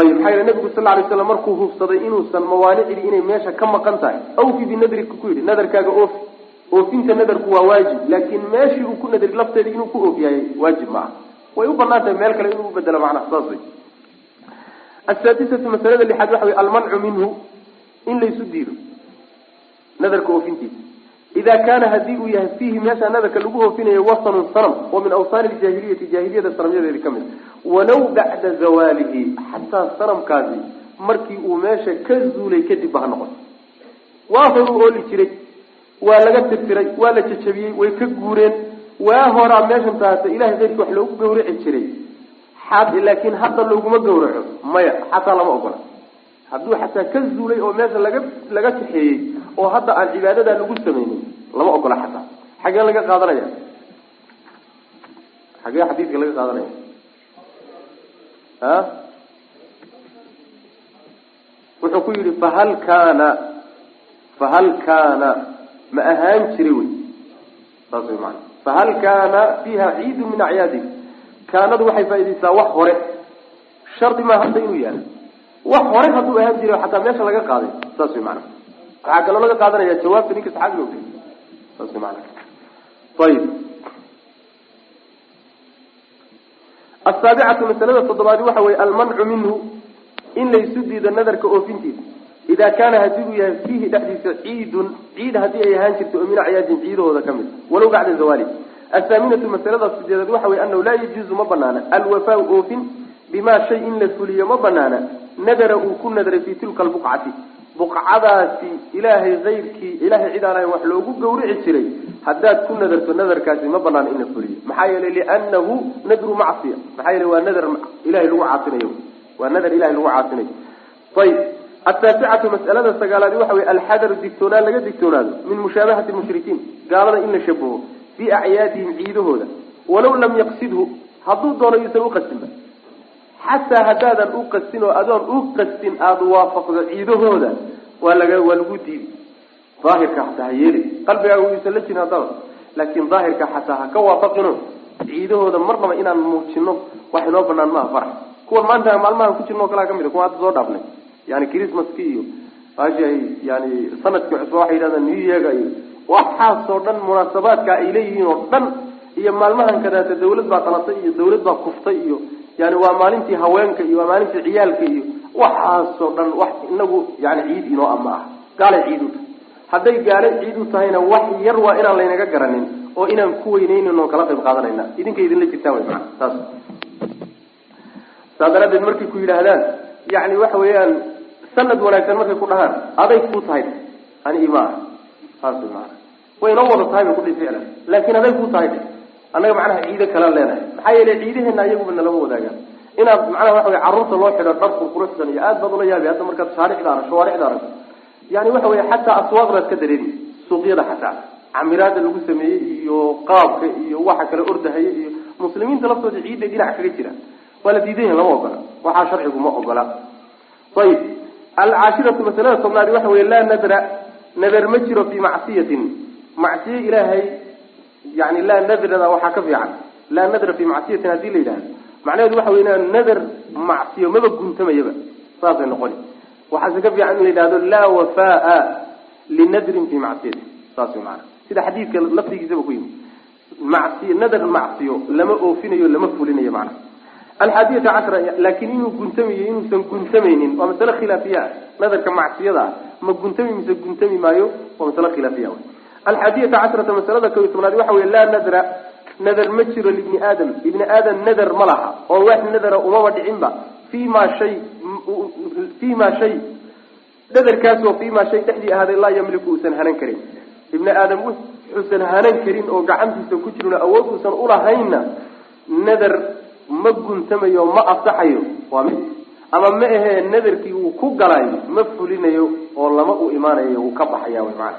Speaker 2: ayib maxaa yele nabigu sal lay slam markuu hubsaday inuusan mawaanicdii inay meesha ka maqan tahay awfi binadrika ku yidhi nadarkaaga oofi oofinta nadarku waa waajib laakiin meeshii uu ku nadri lafteeda inuu ku oofiyaayey waajib ma aha. Way u bannaan tahay meel kale inuu ubedelo macnaha saas wey asaadisatu masalada lixaad waxa wey almancu minhu in laysu diido. Nadarka oofintiisa ida kaana haddii uu yahay fiihi meesha nadarka lagu oofinayo wasanun sanam oo min awsaani ljahiliyati jaahiliyada sanamyadeedi ka mid. Walow bacda zawaalihi xataa sanamkaasi markii uu meesha ka zuulay kadib ba ha noqoto waa horuu ooli jiray waa laga tirtiray waa la jajabiyey way ka guureen. Waa horaa meeshan taata ilahay keyrkii wax loogu gawraci jiray. Laakiin hadda looguma gawraco maya xataa lama ogola hadduu xataa ka zuulay oo meesha laga laga kaxeeyey oo hadda aan cibaadadaa lagu samaynin lama ogola xataa. Xagee laga qaadanaya? Xagee xadiidka laga qaadanaya? A wuxuu ku yidhi fahal kaana fahal kaana ma ahaan jiri wey. Saas way maana fahal kaana fiiha ciidun min acyaadi. Kaanadu waxay faaidaysaa wax hore. Shardi maa hadda inuu yaalla wax hore hadduu ahaan jira xataa meesha laga qaaday saas way waxaa kaloo laga qaadanaya jawaabta ninka saxaabiga saas way maana ayib asaabicatu masalada toddobaadi waxa weye almancu minhu in laysu diido nadarka oofintiisa. Idaa kaana haddii uu yahay fiihi dhexdiisa ciidun ciid haddii ay ahaan jirto oo min acyaadin ciidahooda ka mid. Walow bacda zawali athaaminatu masalada sideedaad waxa weye anahu laa yajuuzu ma banaana alwafaau oofin bimaa shay in la fuliyo ma banaana nadara uu ku nadray fii tilka albuqcati. Buqcadaasi ilaahay kayrkii ilahay cid aan ahayn wax loogu gawrici jiray. Haddaad ku nadarto nadarkaasi ma banaana in la fuliyo. Maxaa yeelay liannahu nadru macsiya. Maxaa yeelay waa nadar ilahay lagu caasinayo. Waa nadar ilahay lagu caasinayo. Ayib ataasicatu mas'alada sagaalaadi waxa weye alxadaru digtoonaan laga digtoonaado min mushaabahati mushrikiin. Gaalada in la shabaho fii acyaadihim ciidahooda. Walaw lam yaqsidhu hadduu doono yuusan uqastinba xataa haddaadan u qastin oo adoon u qastin aada waafaqdo ciidahooda waa laga waa lagu diidi daahirka xataa ha yeeli. Qalbigaaga yuusan la jirin haddaba. Laakiin daahirka xataa ha ka waafaqino. Ciidahooda marnaba inaan muujino wax inoo banaan maaha farax. Kuwan maanta maalmahan ku jirno o kalaa ka mid a kuwa hadda soo dhaafnay. Yani christmaski iyo maashay yani sannadkii cusba waxay yidhahdaan new yearga iyo waxaasoo dhan munaasabaadka ay leeyihiin oo dhan iyo maalmahan kadaata dawlad baa qalatay iyo dawlad baa kuftay iyo yani waa maalintii haweenka iyo waa maalintii ciyaalka iyo waxaasoo dhan wax inagu yani ciid inoo ama ah. Gaalay ciid u tahay. Hadday gaale ciid u tahayna wax yar waa inaan laynaga garanin oo inaan ku weyneynin oo kala qayb qaadanayna. Idinka idinla jirtaan wy maana saas. Saa daraadeed markay ku yidhaahdaan yani waxa weeyaan sanad wanaagsan markay ku dhahaan aday ku tahay. Ani ima ah saas maana way inoo wada tahay bay kudhi ficlan laakin aday ku tahay annaga macnaha ciide kala leenahay. Maxaa yeelay ciidaheena ayaguba nalama wadaagaan inaad macnaha waxa wey carruurta loo xidho dharku quruxsan iyo aad baad ula yaabi hadda markaad shaaricda arag shawaaricda aragto yani waxa wey xataa aswaaqdaad ka dareemi suuqyada xataa. Camiraada lagu sameeyey iyo qaabka iyo waxa kale ordahaya iyo muslimiinta laftooda ciidday dhinac kaga jira. Waa la diidan yahi lama ogola. Waxaa sharcigu ma ogola. Ayib. Alcaashiratu masalada tobnaadi waxa wey laa nadra nadar ma jiro fii macsiyatin. Ilaahay yani laa nadrada waxaa ka fiican laa nadra fii macsiyatin haddii la yidhahdo macnaheedu waxa wey nadar macsiyo maba guntamayaba saasay noqoni waxaase ka fiican in la yidhahdo laa wafaa linadrin fii macsiyatin saas maana sida xadiidka lafdigiisaba ku yimi macsiy nadar macsiyo lama oofinayo lama fulinayo macnaha alxaadiyata cashra laakiin inuu guntamayo inuusan guntamaynin waa masale khilaafiya nadarka macsiyada ma guntami mise guntami maayo waa masale khilaafiya alxaadiyata cashrata masalada kow iyo tobnaad waxa wey laa nadra nadar ma jiro libni aadam ibni aadam nadar ma laha oo wax nadara umaba dhicinba fii ma shay fii ma shay nadarkaasoo fii ma shay dhexdii ahaaday laa yamliku uusan hanan karin ibni aadam wuxuusan hanan karin oo gacantiisa ku jirno awood uusan ulahaynna nadar ma guntamayo ma asaxayo waa mid ama ma ahee nadarkii uu ku galayo ma fulinayo oo lama u imaanayo uu ka baxaya wy maana